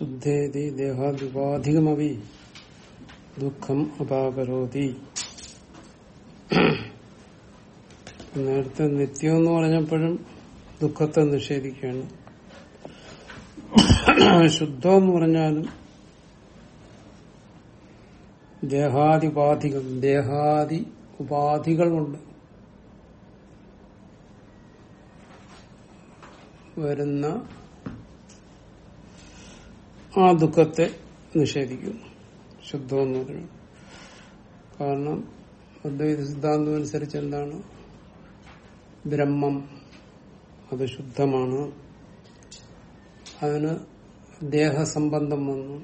ശുദ്ധേതി ദേഹാദ്യുപാധികമവി ദുഃഖം അപാകരോതി നേരത്തെ നിത്യം എന്ന് പറഞ്ഞപ്പോഴും ദുഃഖത്തെ നിഷേധിക്കുകയാണ്. ശുദ്ധം എന്ന് പറഞ്ഞാലും ദേഹാദിപാധികം ദേഹാദി ഉപാധികളുണ്ട്. വരുന്ന ആ ദുഃഖത്തെ നിഷേധിക്കുന്നു. ശുദ്ധം എന്ന് പറയുന്നത് കാരണം അദ്വൈത സിദ്ധാന്തം അനുസരിച്ച് എന്താണ്? ബ്രഹ്മം അത് ശുദ്ധമാണ്. അതിന് ദേഹസംബന്ധം വന്നു.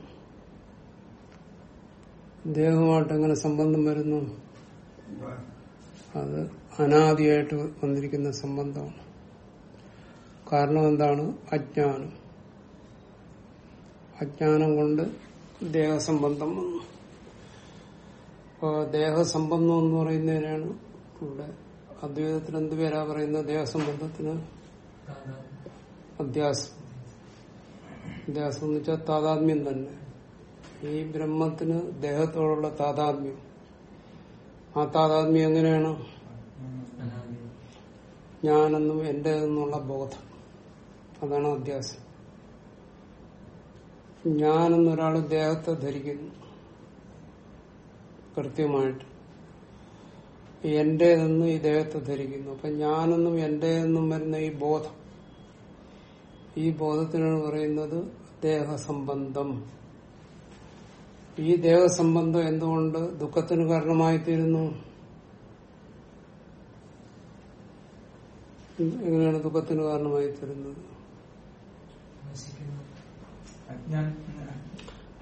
ദേഹമായിട്ട് എങ്ങനെ സംബന്ധം വരുന്നു? അത് അനാദിയായിട്ട് വന്നിരിക്കുന്ന സംബന്ധമാണ്. കാരണം എന്താണ്? അജ്ഞാനം. അജ്ഞാനം കൊണ്ട് ദേഹസംബന്ധം വന്നു. അപ്പോ ദേഹസംബന്ധം എന്ന് പറയുന്നതിനാണ് ഇവിടെ അദ്വൈതത്തിൽ എന്ത് പേരാ പറയുന്നത്? ദേഹസംബന്ധത്തിന് അധ്യാസം. അധ്യാസം എന്ന് വെച്ചാൽ താതാത്മ്യം തന്നെ. ഈ ബ്രഹ്മത്തിന് ദേഹത്തോടുള്ള താതാത്മ്യം. ആ താതാത്മ്യം എങ്ങനെയാണ്? ഞാനെന്നും എന്റെ എന്നുള്ള ബോധം. അതാണ് അധ്യാസം. ഞാനെന്നൊരാൾ ദേഹത്തെ ധരിക്കുന്നു. കൃത്യമായിട്ട്. എന്റേതെന്നും ഈ ദേഹത്തെ ധരിക്കുന്നു. അപ്പൊ ഞാനെന്നും എന്റേതെന്നും വരുന്ന ഈ ബോധം. ഈ ബോധത്തിനാണ് പറയുന്നത് ദേഹസംബന്ധം. ഈ ദേഹസംബന്ധം എന്തുകൊണ്ട് ദുഃഖത്തിന് കാരണമായി തീരുന്നു എങ്ങനെയാണ് ദുഃഖത്തിന് കാരണമായി തീരുന്നത്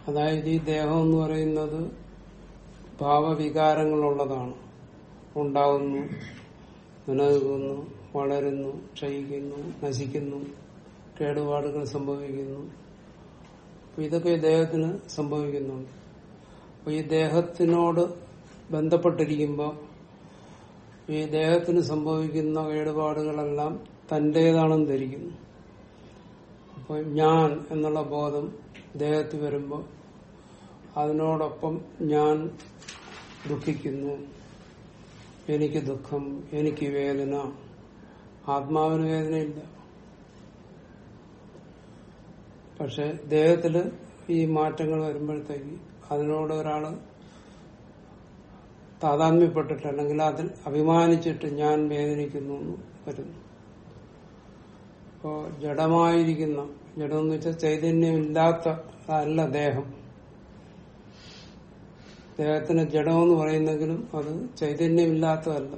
അതായത് ഈ ദേഹം എന്ന് പറയുന്നത് ഭാവവികാരങ്ങളുള്ളതാണ്. ഉണ്ടാകുന്നു നിലനിൽക്കുന്നു വളരുന്നു ക്ഷയിക്കുന്നു നശിക്കുന്നു കേടുപാടുകൾ സംഭവിക്കുന്നു. ഇതൊക്കെ ഈ ദേഹത്തിന് സംഭവിക്കുന്നുണ്ട്. അപ്പൊ ഈ ദേഹത്തിനോട് ബന്ധപ്പെട്ടിരിക്കുമ്പോൾ ഈ ദേഹത്തിന് സംഭവിക്കുന്ന കേടുപാടുകളെല്ലാം തന്റേതാണെന്ന് ധരിക്കുന്നു. അപ്പൊ ഞാൻ എന്നുള്ള ബോധം ദേഹത്ത് വരുമ്പോൾ അതിനോടൊപ്പം ഞാൻ ദുഃഖിക്കുന്നു. എനിക്ക് ദുഃഖം എനിക്ക് വേദന. ആത്മാവിന് വേദനയില്ല. പക്ഷെ ദേഹത്തിൽ ഈ മാറ്റങ്ങൾ വരുമ്പോഴത്തേക്ക് അതിനോട് ഒരാൾ താതാത്മ്യപ്പെട്ടിട്ട് അല്ലെങ്കിൽ അതിൽ അഭിമാനിച്ചിട്ട് ഞാൻ വേദനിക്കുന്നു എന്ന് വരുന്നു. അപ്പോ ജഡമായിരിക്കുന്ന. ജഡം എന്ന് വെച്ചാൽ ചൈതന്യമില്ലാത്ത അല്ല ദേഹം. ദേഹത്തിന് ജഡമെന്ന് പറയുന്നെങ്കിലും അത് ചൈതന്യമില്ലാത്തതല്ല.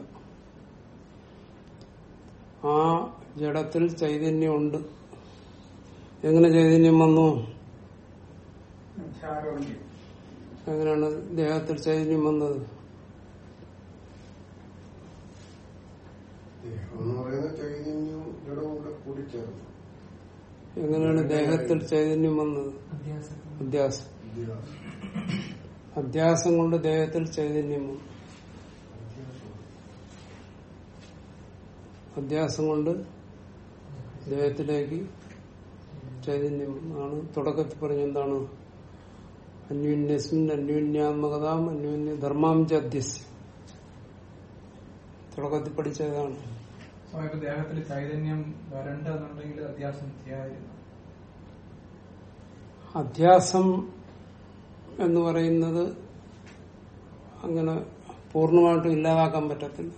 ആ ജഡത്തിൽ ചൈതന്യമുണ്ട്. എങ്ങനെ ചൈതന്യം വന്നു? എങ്ങനെയാണ് ദേഹത്തിൽ ചൈതന്യം വന്നത്? എങ്ങനെയാണ് ദേഹത്തിൽ ചൈതന്യം വന്നത്? അധ്യാസം അധ്യാസം കൊണ്ട് ദേഹത്തിൽ ചൈതന്യം വന്നു. അധ്യാസം കൊണ്ട് ദേഹത്തിലേക്ക് ചൈതന്യം ആണ് തുടക്കത്തിൽ പറഞ്ഞെന്താണ് അന്യോന്യസ്മിൻ അന്യോന്യാത്മകതാം അന്യോന്യ ധർമാംജ അധ്യസ്യം തുടക്കത്തിൽ പഠിച്ചതാണ്. സമയത്ത് ദേഹത്തിൽ ചൈതന്യം വരണ്ടെന്നുണ്ടെങ്കിൽ അധ്യാസം ചെയ്യാതിരുന്നു അധ്യാസം എന്ന് പറയുന്നത് അങ്ങനെ പൂർണമായിട്ടും ഇല്ലാതാക്കാൻ പറ്റത്തില്ല.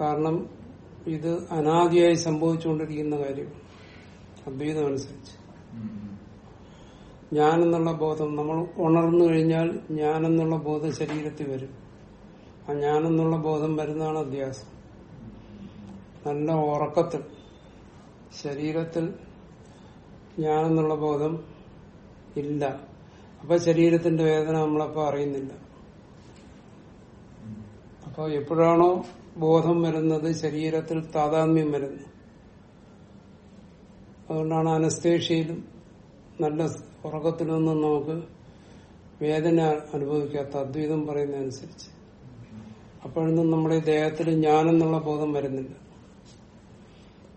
കാരണം ഇത് അനാദിയായി സംഭവിച്ചുകൊണ്ടിരിക്കുന്ന കാര്യം. അദ്വൈതം അനുസരിച്ച്. ഞാനെന്നുള്ള ബോധം നമ്മൾ ഉണർന്നു കഴിഞ്ഞാൽ ഞാനെന്നുള്ള ബോധം ശരീരത്തിൽ വരും. ആ ഞാനെന്നുള്ള ബോധം വരുന്നതാണ് അധ്യാസം. നല്ല ഉറക്കത്തിൽ ശരീരത്തിൽ ഞാനെന്നുള്ള ബോധം ഇല്ല. അപ്പൊ ശരീരത്തിന്റെ വേദന നമ്മളപ്പോ അറിയുന്നില്ല. അപ്പൊ എപ്പോഴാണോ ബോധം വരുന്നത് ശരീരത്തിൽ താതാത്മ്യം വരുന്നു. അതുകൊണ്ടാണ് അനസ്തേഷ്യയിലും നല്ല ഉറക്കത്തിലൊന്നും നമുക്ക് വേദന അനുഭവിക്കാത്ത അദ്വൈതം പറയുന്നതനുസരിച്ച്. അപ്പോഴൊന്നും നമ്മുടെ ദേഹത്തിൽ ഞാനെന്നുള്ള ബോധം വരുന്നില്ല.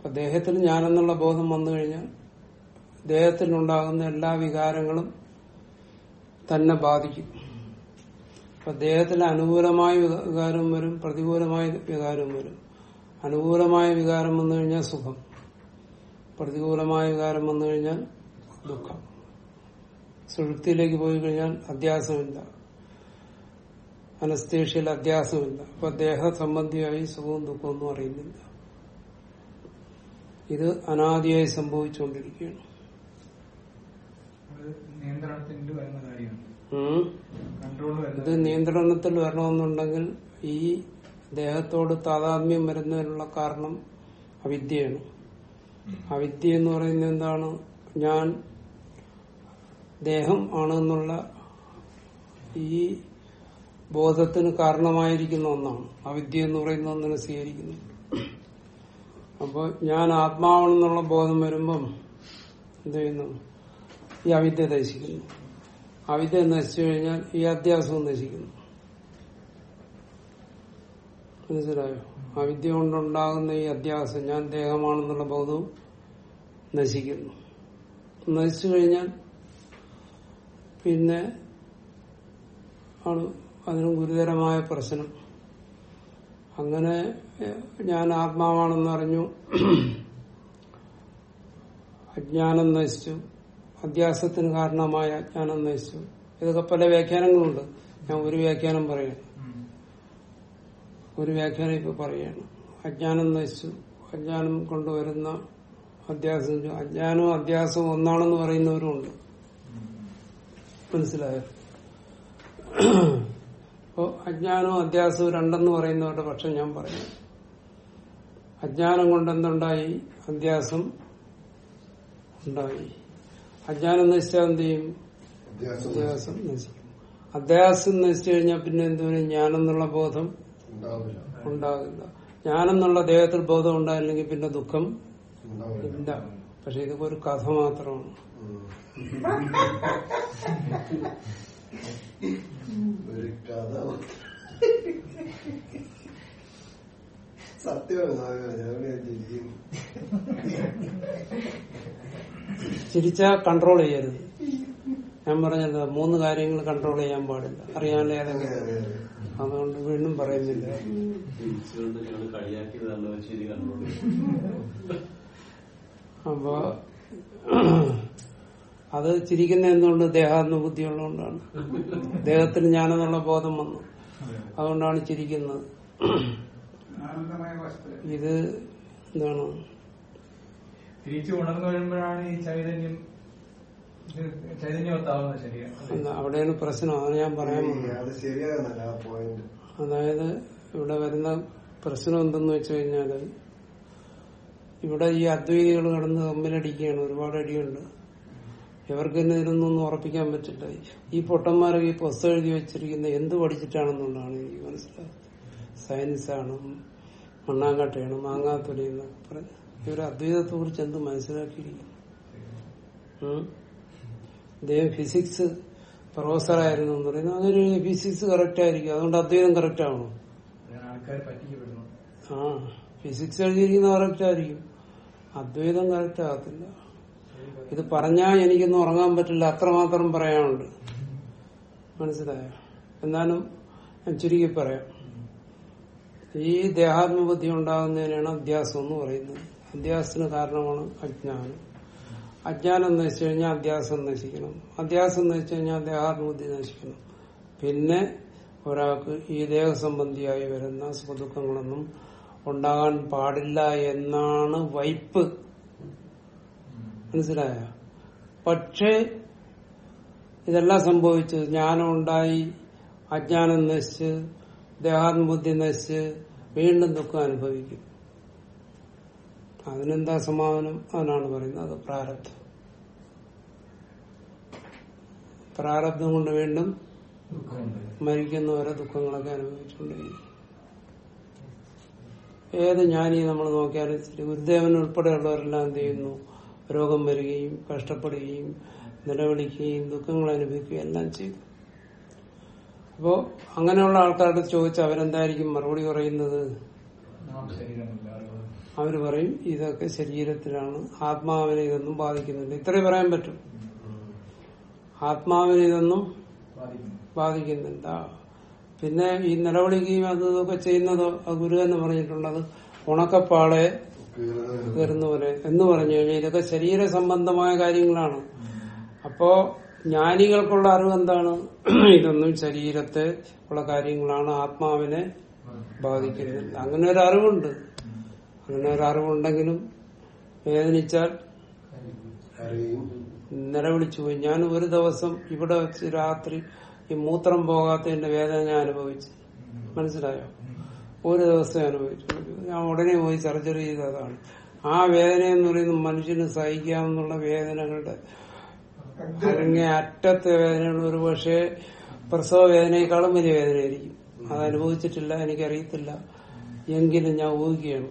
അപ്പൊ ദേഹത്തിൽ ഞാനെന്നുള്ള ബോധം വന്നു കഴിഞ്ഞാൽ ദേഹത്തിലുണ്ടാകുന്ന എല്ലാ വികാരങ്ങളും തന്നെ ബാധിക്കും. അപ്പൊ ദേഹത്തിൽ അനുകൂലമായ വികാരം വരും പ്രതികൂലമായ വികാരം വരും. അനുകൂലമായ വികാരം വന്നു കഴിഞ്ഞാൽ സുഖം. പ്രതികൂലമായ വികാരം വന്നു കഴിഞ്ഞാൽ ദുഃഖം. സുഴുപ്തിയിലേക്ക് പോയി കഴിഞ്ഞാൽ അധ്യാസമില്ല. അനസ്തേഷ്യയിൽ അധ്യാസമില്ല. അപ്പൊ ദേഹ സംബന്ധിയായി സുഖവും ദുഃഖവും ഒന്നും അറിയുന്നില്ല. ഇത് അനാദിയായി സംഭവിച്ചുകൊണ്ടിരിക്കുകയാണ്. ഇത് നിയന്ത്രണത്തിൽ വരണമെന്നുണ്ടെങ്കിൽ ഈ ദേഹത്തോട് താതാത്മ്യം വരുന്നതിനുള്ള കാരണം അവിദ്യയാണ്. അവിദ്യ എന്ന് പറയുന്നത് എന്താണ്? ഞാൻ ദേഹം ആണെന്നുള്ള ഈ ബോധത്തിന് കാരണമായിരിക്കുന്ന ഒന്നാണ്. അവിദ്യ എന്ന് പറയുന്ന ഒന്നിനെ സ്വീകരിക്കുന്നു. അപ്പോൾ ഞാൻ ആത്മാവാണെന്നുള്ള ബോധം വരുമ്പം എന്ത് ചെയ്യുന്നു? ഈ അവിദ്യ നശിക്കുന്നു. അവിദ്യ നശിച്ചു കഴിഞ്ഞാൽ ഈ അധ്യാസവും നശിക്കുന്നു. മനസ്സിലായോ? അവിദ്യ കൊണ്ടുണ്ടാകുന്ന ഈ അധ്യാസം ഞാൻ ദേഹമാണെന്നുള്ള ബോധവും നശിക്കുന്നു. നശിച്ചു കഴിഞ്ഞാൽ പിന്നെ ആണ് അതിനും ഗുരുതരമായ പ്രശ്നം. അങ്ങനെ ഞാൻ ആത്മാവാണെന്ന് അറിഞ്ഞു. അജ്ഞാനം നശിച്ചു. അധ്യാസത്തിന് കാരണമായ അജ്ഞാനം നശിച്ചു. ഇതൊക്കെ പല വ്യാഖ്യാനങ്ങളുണ്ട്. ഞാൻ ഒരു വ്യാഖ്യാനം പറയണം. ഒരു വ്യാഖ്യാനം ഇപ്പൊ പറയാണ്. അജ്ഞാനം നശിച്ചു. അജ്ഞാനം കൊണ്ടുവരുന്ന അധ്യാസം. അജ്ഞാനവും അധ്യാസവും ഒന്നാണെന്ന് പറയുന്നവരുമുണ്ട്. മനസ്സിലായോ? അപ്പോ അജ്ഞാനവും അധ്യാസവും രണ്ടെന്ന് പറയുന്നവരുടെ പക്ഷം ഞാൻ പറയും അജ്ഞാനം കൊണ്ട് എന്തുണ്ടായി? അധ്യാസം ഉണ്ടായി. അജ്ഞാനം നശിച്ചാൽ എന്ത് ചെയ്യും? അധ്യാസം. നശിക്കും അധ്യാസം നശിച്ചു കഴിഞ്ഞാൽ പിന്നെ എന്തുവരും? ഞാനെന്നുള്ള ബോധം ഉണ്ടാവില്ല. ഉണ്ടാകില്ല ഞാനെന്നുള്ള ദേഹത്തിൽ ബോധം ഉണ്ടായില്ലെങ്കിൽ പിന്നെ ദുഃഖം ഉണ്ടാവില്ല. ഇല്ല. പക്ഷെ ഇതൊക്കെ ഒരു കഥ മാത്രമാണ്. ഒരു കഥ ചിരിച്ചാ കൺട്രോൾ ചെയ്യരുത്. ഞാൻ പറഞ്ഞത് മൂന്ന് കാര്യങ്ങൾ കൺട്രോൾ ചെയ്യാൻ പാടില്ല. അറിയാനുള്ള ഏതെങ്കിലും അതെ അതെ. അതുകൊണ്ട് വീണ്ടും പറയുന്നില്ല. അപ്പോ അത് ചിരിക്കുന്ന എന്തുകൊണ്ട് ദേഹാത്മബുദ്ധി ഉള്ളതുകൊണ്ടാണ് ദേഹത്തിന് ഞാനെന്നുള്ള ബോധം വന്നു. അതുകൊണ്ടാണ് ചിരിക്കുന്നത്. ഇത് എന്താണ്? തിരിച്ചു ഉണർന്നു വരുമ്പോഴാണ് ഈ ചൈതന്യം ചൈതന്യവത്താവുന്നത് ശരിയാണ് അവിടെയാണ് പ്രശ്നം. അത് ഞാൻ പറയാൻ അതായത് ഇവിടെ വരുന്ന പ്രശ്നം എന്തെന്ന് വെച്ച് കഴിഞ്ഞാൽ ഇവിടെ ഈ അദ്വൈതികൾ കടന്ന് തമ്മിലടിക്കുകയാണ് ഒരുപാട് അടിയുണ്ട്. ഇവർക്ക് തന്നെ ഇതിനൊന്നും ഉറപ്പിക്കാൻ പറ്റില്ല. ഈ പൊട്ടന്മാരൊക്കെ ഈ പുസ്തകം എഴുതി വെച്ചിരിക്കുന്ന എന്ത് പഠിച്ചിട്ടാണെന്നുള്ളതാണ് എനിക്ക് മനസ്സിലാവുന്നത് സയൻസാണ് മണ്ണാങ്കട്ടയാണ് മാങ്ങാത്തൊലി എന്നൊക്കെ പറഞ്ഞ് ഇവർ അദ്വൈതത്തെ കുറിച്ച് എന്ത് മനസ്സിലാക്കിയിരിക്കുന്നു അദ്ദേഹം ഇദ്ദേഹം ഫിസിക്സ് പ്രൊഫസറായിരുന്നു എന്ന് പറയുന്നത് അങ്ങനെ ഫിസിക്സ് കറക്റ്റ് ആയിരിക്കും. അതുകൊണ്ട് അദ്വൈതം കറക്റ്റ് ആവണം ആ ഫിസിക്സ് എഴുതിയിരിക്കുന്ന കറക്റ്റ് ആയിരിക്കും. അദ്വൈതം കറക്റ്റ് ആകത്തില്ല. ഇത് പറഞ്ഞാൽ എനിക്കൊന്നും ഉറങ്ങാൻ പറ്റില്ല. അത്രമാത്രം പറയാനുണ്ട്. മനസ്സിലായോ? എന്നാലും ചുരുക്കി പറയാം. ഈ ദേഹാത്മബുദ്ധി ഉണ്ടാകുന്നതിനാണ് അധ്യാസം എന്ന് പറയുന്നത്. അധ്യാസത്തിന് കാരണമാണ് അജ്ഞാനം. അജ്ഞാനം നശിച്ചു കഴിഞ്ഞാൽ അധ്യാസം നശിക്കണം. അധ്യാസം നശിച്ചു കഴിഞ്ഞാൽ ദേഹാത്മബുദ്ധി നശിക്കണം. പിന്നെ ഒരാൾക്ക് ഈ ദേഹസംബന്ധിയായി വരുന്ന സുഖദുഃഖങ്ങളൊന്നും ഉണ്ടാകാൻ പാടില്ല എന്നാണ് വൈപ്പ്. മനസ്സിലായ? പക്ഷേ ഇതെല്ലാം സംഭവിച്ചു ജ്ഞാനം ഉണ്ടായി അജ്ഞാനം നശിച്ച് ദേഹാത്മബുദ്ധി നശിച്ച് വീണ്ടും ദുഃഖം അനുഭവിക്കും. അതിനെന്താ സമാധാനം അതിനാണ് പറയുന്നത്? അത് പ്രാരബ്ധം. പ്രാരബ്ധം കൊണ്ട് വീണ്ടും മരിക്കുന്നവരെ ദുഃഖങ്ങളൊക്കെ അനുഭവിച്ചുകൊണ്ടിരിക്കും. ഏത് ജ്ഞാനി നമ്മൾ നോക്കിയാലും ഗുരുദേവൻ ഉൾപ്പെടെയുള്ളവരെല്ലാം എന്ത് ചെയ്യുന്നു? രോഗം വരികയും കഷ്ടപ്പെടുകയും നിലവിളിക്കുകയും ദുഃഖങ്ങൾ അനുഭവിക്കുകയും എല്ലാം ചെയ്തു. അപ്പോ അങ്ങനെയുള്ള ആൾക്കാരോട് ചോദിച്ച അവരെന്തായിരിക്കും മറുപടി പറയുന്നത്? അവർ പറയും ഇതൊക്കെ ശരീരത്തിലാണ്. ആത്മാവിനെ ഇതൊന്നും ബാധിക്കുന്നില്ല. ഇത്രേ പറയാൻ പറ്റും. ആത്മാവിനെ ഇതൊന്നും ബാധിക്കുന്നില്ല. പിന്നെ ഈ നിലവിളിക്കുകയും അത് ഇതൊക്കെ ചെയ്യുന്നതോ ഗുരു എന്ന് പറഞ്ഞിട്ടുള്ളത് ഉണക്കപ്പാളെ പോലെ എന്ന് പറഞ്ഞു കഴിഞ്ഞാൽ ഇതൊക്കെ ശരീര സംബന്ധമായ കാര്യങ്ങളാണ്. അപ്പോ ജ്ഞാനികൾക്കുള്ള അറിവ് എന്താണ്? ഇതൊന്നും ശരീരത്തെ ഉള്ള കാര്യങ്ങളാണ് ആത്മാവിനെ ബാധിക്കുന്നില്ല അങ്ങനെ ഒരു അറിവുണ്ട്. അങ്ങനെ ഒരു അറിവുണ്ടെങ്കിലും വേദനിച്ചാൽ നിലവിളിച്ചു പോയി. ഞാൻ ഒരു ദിവസം ഇവിടെ വെച്ച് രാത്രി ഈ മൂത്രം പോകാത്തതിന്റെ വേദന ഞാൻ അനുഭവിച്ചു. മനസ്സിലായോ? ഒരു ദിവസം അനുഭവിച്ചു. ഞാൻ ഉടനെ പോയി സർജറി ചെയ്തതാണ്. ആ വേദന എന്ന് പറയുന്നത് മനുഷ്യന് സഹിക്കാവുന്നുള്ള വേദനകളുടെ അല്ലെങ്കിൽ അറ്റത്തെ വേദനകൾ ഒരു പക്ഷേ പ്രസവ വേദനയെക്കാളും വലിയ വേദനയായിരിക്കും. അത് അനുഭവിച്ചിട്ടില്ല എനിക്കറിയത്തില്ല. എങ്കിലും ഞാൻ ഊഹിക്കുകയാണ്.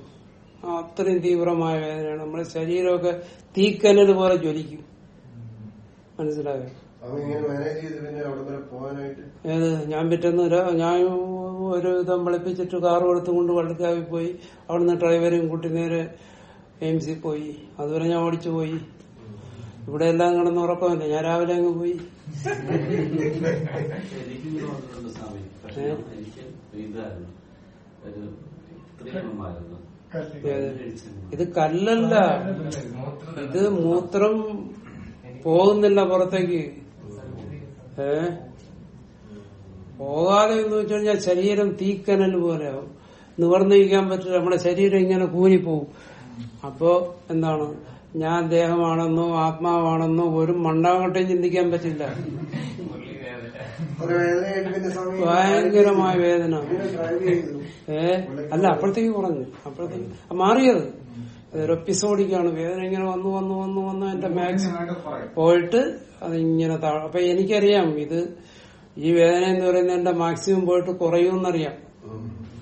അത്രയും തീവ്രമായ വേദനയാണ്. നമ്മുടെ ശരീരമൊക്കെ തീക്കനൽ പോലെ ജ്വലിക്കും. മനസ്സിലായോ? ഏത്? ഞാൻ പിറ്റേന്ന് ഒരു- ഞാൻ ഒരു വിധം വിളിപ്പിച്ചിട്ട് കാർ എടുത്തുകൊണ്ട് വള്ളിക്കാവിൽ പോയി. അവിടുന്ന് ഡ്രൈവരെയും കൂട്ടി നേരെ എയിംസിൽ പോയി. അതുവരെ ഞാൻ ഓടിച്ചു പോയി. ഇവിടെ എല്ലാം കിടന്ന് ഉറക്കമല്ല? ഞാൻ രാവിലെ അങ്ങ് പോയി? ഇത് കല്ലല്ല. ഇത് മൂത്രം പോകുന്നില്ല പുറത്തേക്ക്. ഏ? പോകാതെ എന്ന് വെച്ചു കഴിഞ്ഞാൽ ശരീരം തീക്കനൽ പോലെയാവും നിവർന്നിരിക്കാൻ പറ്റില്ല. നമ്മുടെ ശരീരം ഇങ്ങനെ കൂരിപ്പോവും. അപ്പോ എന്താണ്? ഞാൻ ദേഹമാണെന്നോ ആത്മാവാണെന്നോ ഒരു മണ്ണാകട്ടെയും ചിന്തിക്കാൻ പറ്റില്ല. ഭയങ്കരമായ വേദന. ഏ? അല്ല അപ്പോഴത്തേക്ക് കുറഞ്ഞു. അപ്പോഴത്തേക്ക് മാറിയത്. അതൊരു എപ്പിസോഡിക്കാണ് വേദന ഇങ്ങനെ വന്നു വന്നു വന്നു വന്നു എന്റെ മാക്സിമം പോയിട്ട് അതിങ്ങനെ താഴെ അപ്പൊ എനിക്കറിയാം ഇത് ഈ വേദന എന്ന് പറയുന്നത് എന്റെ മാക്സിമം പോയിട്ട് കുറയുമെന്നറിയാം.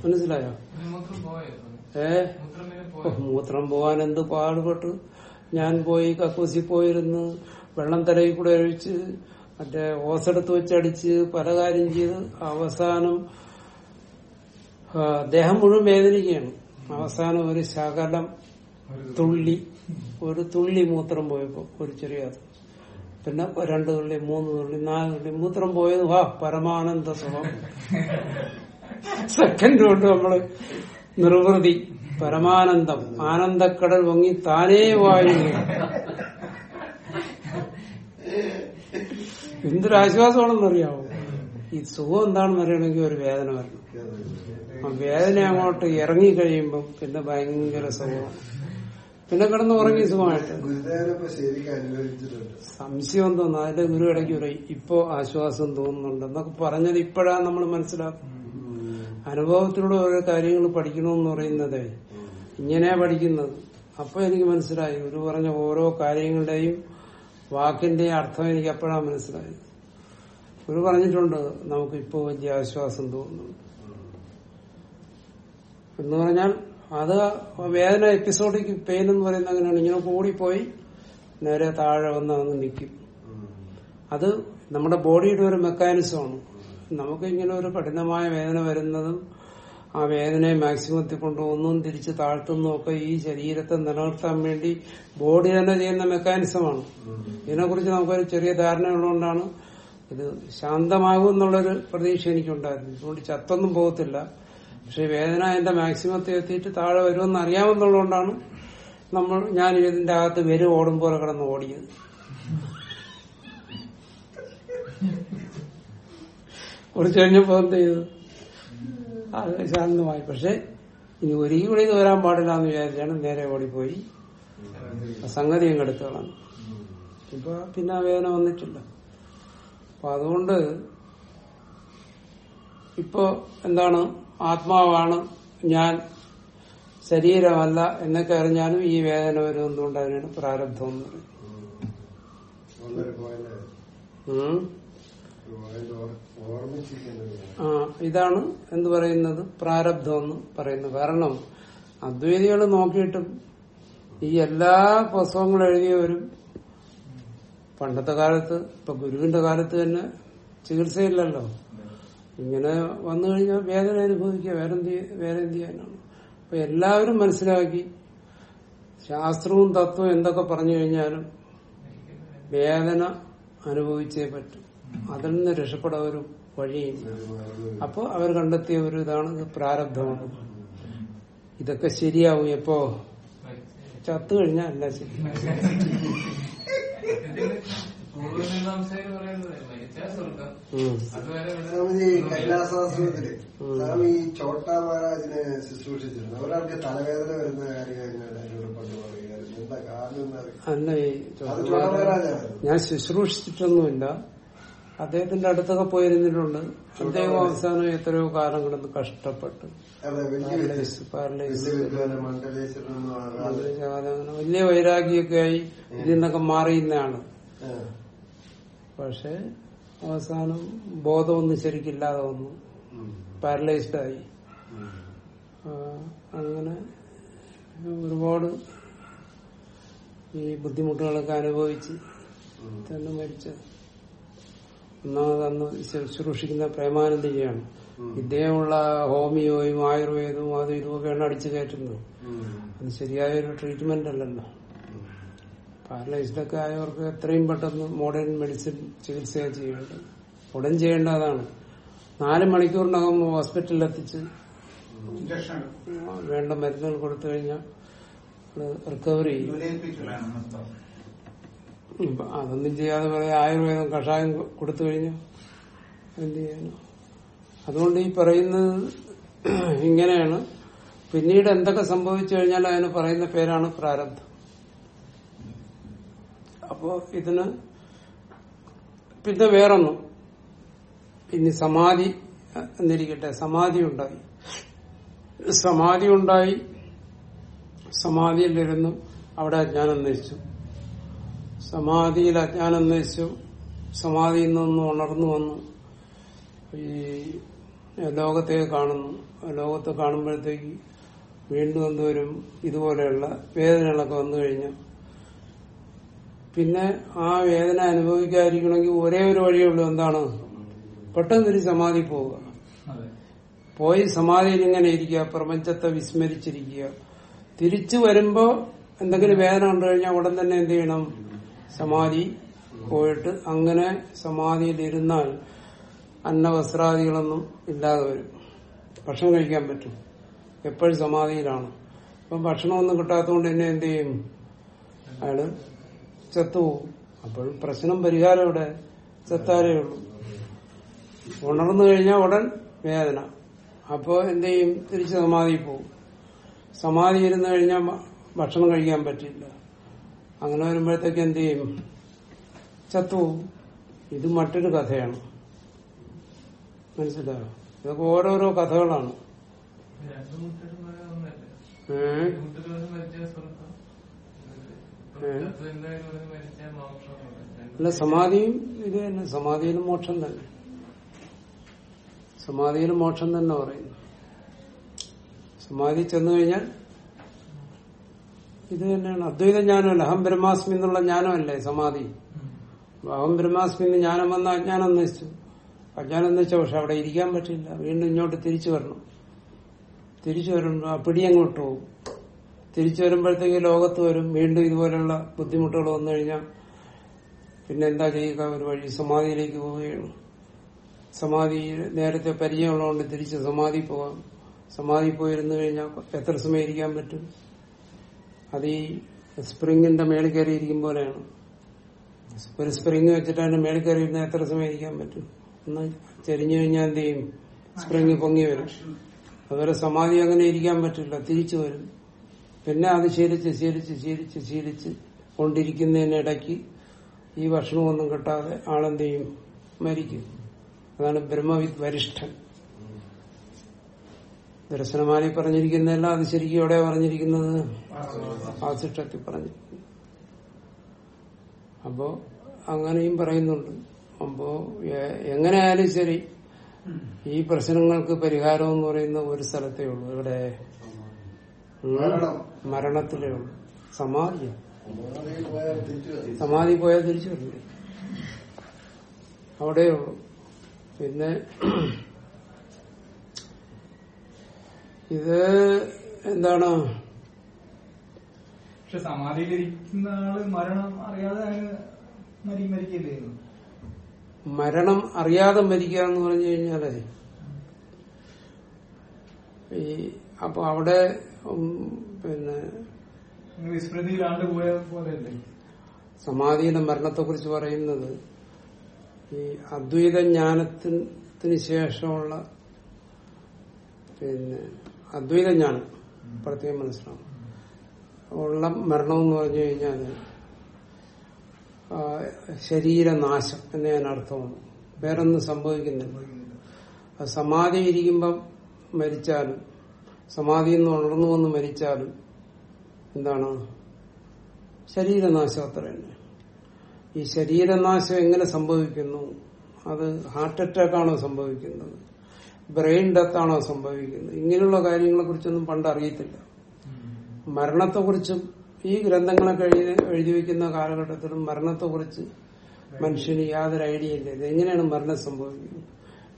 മനസ്സിലായോ? ഏ? മൂത്രം പോവാൻ എന്ത് പാടുപെട്ടു? ഞാൻ പോയി കക്കൂസി പോയിരുന്നു വെള്ളം തലയിൽ കൂടെ ഒഴിച്ച് മറ്റേ ഓസെടുത്ത് വെച്ചടിച്ച് പല കാര്യം ചെയ്ത് അവസാനം ദേഹം മുഴുവൻ വേദനിക്കുകയാണ്. അവസാനം ഒരു ശകലം തുള്ളി. ഒരു തുള്ളി മൂത്രം പോയപ്പോ ഒരു ചെറിയ. പിന്നെ രണ്ട് തുള്ളി മൂന്ന് തുള്ളി നാല് തുള്ളി മൂത്രം പോയത് വാ പരമാനന്ദ സുഖം സെക്കൻഡ് കൊണ്ട് നമ്മൾ നിർവൃതി പരമാനന്ദം. ആനന്ദക്കടൽ വങ്ങി താനേ വായു എന്തൊരു ആശ്വാസമാണെന്നറിയാവോ ഈ സുഖം എന്താണെന്ന് അറിയണമെങ്കിൽ ഒരു വേദന വരണം. ആ വേദന അങ്ങോട്ട് ഇറങ്ങി കഴിയുമ്പം പിന്നെ ഭയങ്കര സുഖമാണ്. പിന്നെ കിടന്ന് ഉറങ്ങി സുഖമായിട്ട്. സംശയം തോന്നുന്നു അതിന്റെ ഗുരു ഇടയ്ക്ക് പറയും ഇപ്പോ ആശ്വാസം തോന്നുന്നുണ്ട്. എന്നൊക്കെ പറഞ്ഞത് ഇപ്പോഴാ നമ്മൾ മനസ്സിലാക്കും. അനുഭവത്തിലൂടെ ഓരോ കാര്യങ്ങൾ പഠിക്കണമെന്ന് പറയുന്നത് ഇങ്ങനെയാ പഠിക്കുന്നത്. അപ്പൊ എനിക്ക് മനസ്സിലായി. ഗുരു പറഞ്ഞ ഓരോ കാര്യങ്ങളുടെയും വാക്കിന്റെ അർത്ഥം എനിക്ക് എപ്പോഴാ മനസ്സിലായി. ഗുരു പറഞ്ഞിട്ടുണ്ട് നമുക്ക് ഇപ്പോ വലിയ ആശ്വാസം തോന്നുന്നുണ്ട്. എന്ന് പറഞ്ഞാൽ അത് വേദന എപ്പിസോഡിക് പെയിൻ എന്ന് പറയുന്ന അങ്ങനെയാണ്. ഇങ്ങനെ കൂടിപ്പോയി നേരെ താഴെ വന്ന് അങ്ങ് നിൽക്കും അത് നമ്മുടെ ബോഡിയുടെ ഒരു മെക്കാനിസമാണ് നമുക്ക് ഇങ്ങനെ ഒരു കഠിനമായ വേദന വരുന്നതും ആ വേദനയെ മാക്സിമത്തിൽ കൊണ്ടുപോകുന്നതും തിരിച്ച് താഴ്ത്തുന്നതും ഒക്കെ ഈ ശരീരത്തെ നിലനിർത്താൻ വേണ്ടി ബോഡി തന്നെ ചെയ്യുന്ന മെക്കാനിസമാണ് ഇതിനെക്കുറിച്ച് നമുക്കൊരു ചെറിയ ധാരണയുള്ളതുകൊണ്ടാണ് ഇത് ശാന്തമാകും എന്നുള്ളൊരു പ്രതീക്ഷ എനിക്കുണ്ടായിരുന്നു. ഇതുകൊണ്ട് ചത്തൊന്നും പോകത്തില്ല. പക്ഷെ വേദന എന്റെ മാക്സിമത്തെ എത്തിയിട്ട് താഴെ വരുമെന്ന് അറിയാമെന്നുള്ളതുകൊണ്ടാണ് നമ്മൾ ഞാൻ ഇതിന്റെ അകത്ത് വരും ഓടും കിടന്ന് ഓടിയത് കുറച്ച് കഴിഞ്ഞപ്പോ എന്ത് ചെയ്തു? ശാന്തമായി. പക്ഷെ ഇനി ഒരിക്കലും കൂടി ഇത് വരാൻ പാടില്ല എന്ന് വിചാരിച്ചാണ് നേരെ ഓടിപ്പോയി. സംഗതി അങ്ങ് ഇപ്പൊ പിന്നെ ആ വേദന വന്നിട്ടില്ല. അപ്പൊ അതുകൊണ്ട് ഇപ്പോ എന്താണ് ആത്മാവാണ് ഞാൻ. ശരീരമല്ല എന്നൊക്കെ അറിഞ്ഞാലും ഈ വേദന വരുന്നതുകൊണ്ട് അതിനാണ് പ്രാരബ്ധം എന്ന്. ആ ഇതാണ് എന്ത് പറയുന്നത്? പ്രാരബ്ധം എന്ന് പറയുന്നത്. കാരണം അദ്വൈതികൾ നോക്കിയിട്ടും ഈ എല്ലാ പുസ്തകങ്ങളും എഴുതിയവരും പണ്ടത്തെ കാലത്ത് ഇപ്പൊ ഗുരുവിന്റെ കാലത്ത് തന്നെ ചികിത്സയില്ലല്ലോ. ഇങ്ങനെ വന്നു കഴിഞ്ഞാൽ വേദന അനുഭവിക്കുക വേറെ വേറെ എന്ത് ചെയ്യാനാണ്. അപ്പൊ എല്ലാവരും മനസ്സിലാക്കി. ശാസ്ത്രവും തത്വവും എന്തൊക്കെ പറഞ്ഞു കഴിഞ്ഞാലും വേദന അനുഭവിച്ചേ പറ്റും. അതിൽ നിന്ന് രക്ഷപ്പെടാൻ ഒരു വഴിയും അപ്പൊ അവർ കണ്ടെത്തിയ ഒരു ഇതാണ് പ്രാരബ്ധമാണ്. ഇതൊക്കെ ശരിയാവും എപ്പോ? ചത്തു കഴിഞ്ഞാൽ അല്ല ശരി സ്വാമിജി കൈലാസാശ്രമത്തിൽ സ്വാമി ചോട്ടാ മഹാരാജിനെ ശുശ്രൂഷിച്ചിരുന്നു ഒരാൾക്ക് തലവേദന വരുന്ന കാര്യം എന്നോട് പണ്ട് പറയുകയായിരുന്നു എന്താ കാരണം ഞാൻ ശുശ്രൂഷിച്ചിട്ടൊന്നുമില്ല. അദ്ദേഹത്തിന്റെ അടുത്തൊക്കെ പോയിരുന്നിട്ടുണ്ട്. അദ്ദേഹം അവസാനം എത്രയോ കാലം കിടന്ന് കഷ്ടപ്പെട്ട് അതെ വലിയ വൈരാഗ്യൊക്കെ ആയി ഇതിൽ നിന്നൊക്കെ മാറിയുന്നതാണ്. പക്ഷെ അവസാനം ബോധമൊന്നും ശരിക്കില്ലാതെ വന്നു. ഉം. പാരലൈസ്ഡ് ആയി. അങ്ങനെ ഒരുപാട് ഈ ബുദ്ധിമുട്ടുകളൊക്കെ അനുഭവിച്ച്. തന്നെ മരിച്ച ഒന്നാമത് അന്ന് ശുശ്രൂഷിക്കുന്ന പ്രേമാനന്ദജിയാണ്. ഇദ്ദേഹമുള്ള ഹോമിയോയും ആയുർവേദവും അതും ഇതുമൊക്കെയാണ് അടിച്ചു കയറ്റുന്നത്. അത് ശരിയായൊരു ട്രീറ്റ്മെന്റ് അല്ലല്ലോ. പാരലൈസ്ഡ് ഒക്കെ ആയവർക്ക് എത്രയും പെട്ടെന്ന് മോഡേൺ മെഡിസിൻ ചികിത്സ ചെയ്യേണ്ടത്. ഉടൻ ചെയ്യേണ്ടതാണ് നാല് മണിക്കൂറിനകം ഹോസ്പിറ്റലിൽ എത്തിച്ച് വേണ്ട മരുന്നുകൾ കൊടുത്തു കഴിഞ്ഞാൽ റിക്കവറി അതൊന്നും ചെയ്യാതെ പറയാം ആയുർവേദം കഷായം കൊടുത്തു കഴിഞ്ഞാൽ എന്ത് ചെയ്യാനോ? അതുകൊണ്ട് ഈ പറയുന്നത് ഇങ്ങനെയാണ്. പിന്നീട് എന്തൊക്കെ സംഭവിച്ചു കഴിഞ്ഞാൽ അതിന് പറയുന്ന പേരാണ് പ്രാരബ്ധം. അപ്പോ ഇതിന് പിന്നെ വേറൊന്നും. ഇനി സമാധി എന്നിരിക്കട്ടെ സമാധി ഉണ്ടായി സമാധി ഉണ്ടായി സമാധിയിലിരുന്നു അവിടെ അജ്ഞാനം നയിച്ചു സമാധിയിൽ അജ്ഞാനം നയിച്ചു സമാധിയിൽ നിന്ന് ഉണർന്നു വന്നു. ഈ ലോകത്തെ കാണുന്നു. ലോകത്ത് കാണുമ്പോഴത്തേക്ക് വീണ്ടും എന്തോരും ഇതുപോലെയുള്ള വേദനകളൊക്കെ വന്നു കഴിഞ്ഞു. പിന്നെ ആ വേദന അനുഭവിക്കാതിരിക്കണമെങ്കിൽ ഒരേ ഒരു വഴിയേ ഉള്ളൂ. എന്താണ്? പെട്ടെന്ന് ഒരു സമാധി പോവുക. പോയി സമാധിയിൽ ഇങ്ങനെ ഇരിക്കുക പ്രപഞ്ചത്തെ വിസ്മരിച്ചിരിക്കുക. തിരിച്ചു വരുമ്പോ എന്തെങ്കിലും വേദന കണ്ടു കഴിഞ്ഞാൽ ഉടൻ തന്നെ എന്ത് ചെയ്യണം? സമാധി പോയിട്ട് അങ്ങനെ സമാധിയിലിരുന്നാൽ അന്നവസ്ത്രാദികളൊന്നും ഇല്ലാതെ വരും. ഭക്ഷണം കഴിക്കാൻ പറ്റും. എപ്പോഴും സമാധിയിലാണ്. അപ്പം ഭക്ഷണമൊന്നും കിട്ടാത്തതുകൊണ്ട് എന്നെ എന്ത് ചെയ്യും? അയാൾ ചത്തുപോകും അപ്പോൾ പ്രശ്നം പരിഹാരം ഇവിടെ ചത്താലേ ഉള്ളൂ. ഉണർന്നു കഴിഞ്ഞാൽ ഉടൻ വേദന. അപ്പോ എന്ത് ചെയ്യും? തിരിച്ച് സമാധി പോകും. സമാധി ഇരുന്ന് കഴിഞ്ഞാൽ ഭക്ഷണം കഴിക്കാൻ പറ്റില്ല. അങ്ങനെ വരുമ്പോഴത്തേക്ക് എന്ത് ചെയ്യും? ചത്തുപോകും ഇത് മറ്റൊരു കഥയാണ്. മനസ്സിലായോ? ഇതൊക്കെ ഓരോരോ കഥകളാണ്. ഏഹ് മുട്ടരും മരിച്ചാൽ സ്വർഗം ഏ? എന്തായാലും മരിച്ചാൽ മോക്ഷം അല്ല സമാധിയും ഇത് തന്നെ സമാധിയിലും മോക്ഷം തന്നെ. സമാധിയിലും മോക്ഷം തന്നെ പറയുന്നു സമാധി ചെന്നു കഴിഞ്ഞാൽ ഇത് തന്നെയാണ്. അദ്വൈത ജ്ഞാനമല്ല അഹം ബ്രഹ്മാസ്മി എന്നുള്ള ജ്ഞാനമല്ലേ സമാധി? അഹം ബ്രഹ്മാസ്മി എന്ന് ജ്ഞാനം വന്ന അജ്ഞാനം നശിച്ചു. അജ്ഞാനം നശിച്ച പക്ഷെ അവിടെ ഇരിക്കാൻ പറ്റില്ല. വീണ്ടും ഇങ്ങോട്ട് തിരിച്ചു വരണം. തിരിച്ചു വരണം ആ പിടി അങ്ങോട്ട് പോകും. തിരിച്ചു വരുമ്പോഴത്തേക്ക് ലോകത്ത് വരും. വീണ്ടും ഇതുപോലെയുള്ള ബുദ്ധിമുട്ടുകൾ വന്നു കഴിഞ്ഞാൽ പിന്നെ എന്താ ചെയ്യുക? ഒരു വഴി സമാധിയിലേക്ക് പോവുകയാണ്. സമാധി നേരത്തെ പരിചയമുള്ളതുകൊണ്ട് തിരിച്ച് സമാധി പോകാം സമാധി പോയിരുന്നു കഴിഞ്ഞാൽ എത്ര സമയം ഇരിക്കാൻ പറ്റും? അത് ഈ സ്പ്രിങ്ങിന്റെ മേളിൽ കയറി ഇരിക്കും പോലെയാണ്. ഒരു സ്പ്രിങ് വെച്ചിട്ട് അതിന്റെ മേളിൽ കയറി ഇരുന്നാൽ എത്ര സമയം ഇരിക്കാൻ പറ്റും? ഒന്ന് ചെരിഞ്ഞു കഴിഞ്ഞാൽ എന്ത് ചെയ്യും? സ്പ്രിങ് പൊങ്ങി വരും. അതുപോലെ സമാധി അങ്ങനെ ഇരിക്കാൻ പറ്റില്ല. തിരിച്ചു വരും. പിന്നെ അത് ശീലിച്ച് ശീലിച്ച് ശീലിച്ച് ശീലിച്ച് കൊണ്ടിരിക്കുന്നതിനിടയ്ക്ക് ഈ ഭക്ഷണമൊന്നും കിട്ടാതെ ആളെന്ത് ചെയ്യും മരിക്കും. അതാണ് ബ്രഹ്മവിദ് വരിഷ്ഠൻ. ദർശനമാലി പറഞ്ഞിരിക്കുന്നതല്ല അത് ശരിക്കും എവിടെ പറഞ്ഞിരിക്കുന്നത്? ആശിഷ്ടത്തിൽ പറഞ്ഞിരിക്കുന്നു അപ്പോ അങ്ങനെയും പറയുന്നുണ്ട്. അപ്പോ എങ്ങനെയായാലും ശരി. ഈ പ്രശ്നങ്ങൾക്ക് പരിഹാരം എന്ന് പറയുന്ന ഒരു സ്ഥലത്തേ ഉള്ളൂ. ഇവിടെ. മരണത്തിലേ ഉള്ളൂ. സമാധി. സമാധി പോയാൽ തിരിച്ചു വരില്ലേ അവിടെ ഉള്ളൂ പിന്നെ ഇത് എന്താണ്? പക്ഷെ സമാധിയിലിരിക്കുന്ന ആൾ മരണം അറിയാതെ മരിക്കില്ലേ മരണം അറിയാതെ മരിക്കുക എന്ന് പറഞ്ഞു കഴിഞ്ഞാൽ ഈ അപ്പൊ അവിടെ പിന്നെ വിസ്മൃതിയിലാണ്ട് പോയ പോലെയല്ലേ? സമാധിയുടെ മരണത്തെക്കുറിച്ച് പറയുന്നത് ഈ അദ്വൈത ജ്ഞാനത്തിന് ശേഷമുള്ള പിന്നെ അദ്വൈത ജ്ഞാനം പ്രത്യേകം മനസ്സിലാവും. ഉള്ള മരണം എന്ന് പറഞ്ഞു കഴിഞ്ഞാൽ ശരീരനാശം എന്ന് ഞാൻ അർത്ഥമാണ് വേറൊന്നും സംഭവിക്കുന്നില്ല. സമാധി ഇരിക്കുമ്പം മരിച്ചാലും സമാധിയിൽ നിന്ന് ഉണർന്നു വന്ന് മരിച്ചാലും എന്താണ്? ശരീരനാശം അത്ര തന്നെ. ഈ ശരീരനാശം എങ്ങനെ സംഭവിക്കുന്നു? അത് ഹാർട്ട് അറ്റാക്ക് ആണോ സംഭവിക്കുന്നത്? ബ്രെയിൻ ഡെത്ത് ആണോ സംഭവിക്കുന്നത്? ഇങ്ങനെയുള്ള കാര്യങ്ങളെ കുറിച്ചൊന്നും പണ്ട് അറിയത്തില്ല. മരണത്തെക്കുറിച്ചും ഈ ഗ്രന്ഥങ്ങളൊക്കെ എഴുതി എഴുതി വയ്ക്കുന്ന കാലഘട്ടത്തിലും മരണത്തെക്കുറിച്ച് മനുഷ്യന് യാതൊരു ഐഡിയ ഇല്ല. എങ്ങനെയാണ് മരണം സംഭവിക്കുന്നത്?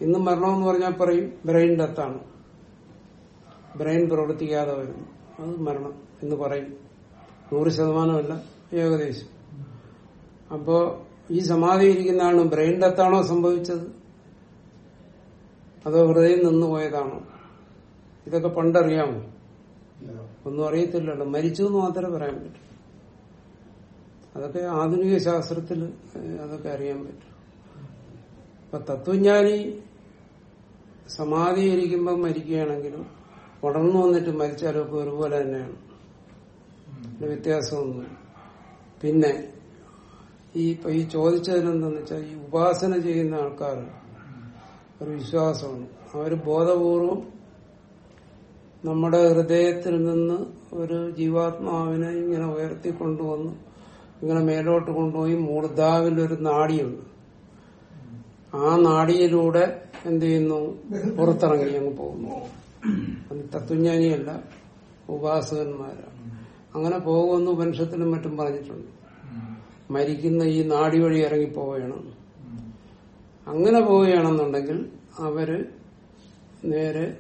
ഇന്ന് മരണം എന്ന് പറഞ്ഞാൽ പറയും ബ്രെയിൻ ഡെത്താണ്. ബ്രെയിൻ പ്രവർത്തിക്കാതെ വരും അത് മരണം എന്ന് പറയും. നൂറ് ശതമാനമല്ല ഏകദേശം. അപ്പോ ഈ സമാധി ഇരിക്കുന്നതാണ് ബ്രെയിൻ ഡെത്താണോ സംഭവിച്ചത്? അതോ ഹൃദയം നിന്ന് പോയതാണോ? ഇതൊക്കെ പണ്ടറിയാമോ? ഒന്നും അറിയത്തില്ലല്ലോ. മരിച്ചു എന്ന് മാത്രമേ പറയാൻ പറ്റൂ. അതൊക്കെ ആധുനിക ശാസ്ത്രത്തിൽ അതൊക്കെ അറിയാൻ പറ്റും. അപ്പൊ തത്വജ്ഞാനി സമാധി ഇരിക്കുമ്പോൾ മരിക്കുകയാണെങ്കിലും ഉണർന്നു വന്നിട്ട് മരിച്ചാലും ഒക്കെ ഒരുപോലെ തന്നെയാണ്. വ്യത്യാസമൊന്നും പിന്നെ ഈ ഇപ്പൊ ഈ ചോദിച്ചതിനെന്താന്ന് വെച്ചാൽ ഈ ഉപാസന ചെയ്യുന്ന ആൾക്കാർ ഒരു വിശ്വാസമാണ്. അവർ ബോധപൂർവം നമ്മുടെ ഹൃദയത്തിൽ നിന്ന് ഒരു ജീവാത്മാവിനെ ഇങ്ങനെ ഉയർത്തി ഉയർത്തിക്കൊണ്ടുവന്ന് ഇങ്ങനെ മേലോട്ട് കൊണ്ടുപോയി മൂർധാവിൽ ഒരു നാടിയുണ്ട്. ആ നാടിയിലൂടെ എന്ത് ചെയ്യുന്നു? പുറത്തിറങ്ങി അങ്ങ് പോകുന്നു. തത്വജ്ഞാനിയല്ല ഉപാസകന്മാരാണ് അങ്ങനെ പോകുമെന്ന് ഉപനിഷത്തിലും മറ്റും പറഞ്ഞിട്ടുണ്ട്. മരിക്കുന്ന ഈ നാടി വഴി ഇറങ്ങിപ്പോവുകയാണ്. അങ്ങനെ പോവുകയാണെന്നുണ്ടെങ്കിൽ അവർ നേരെ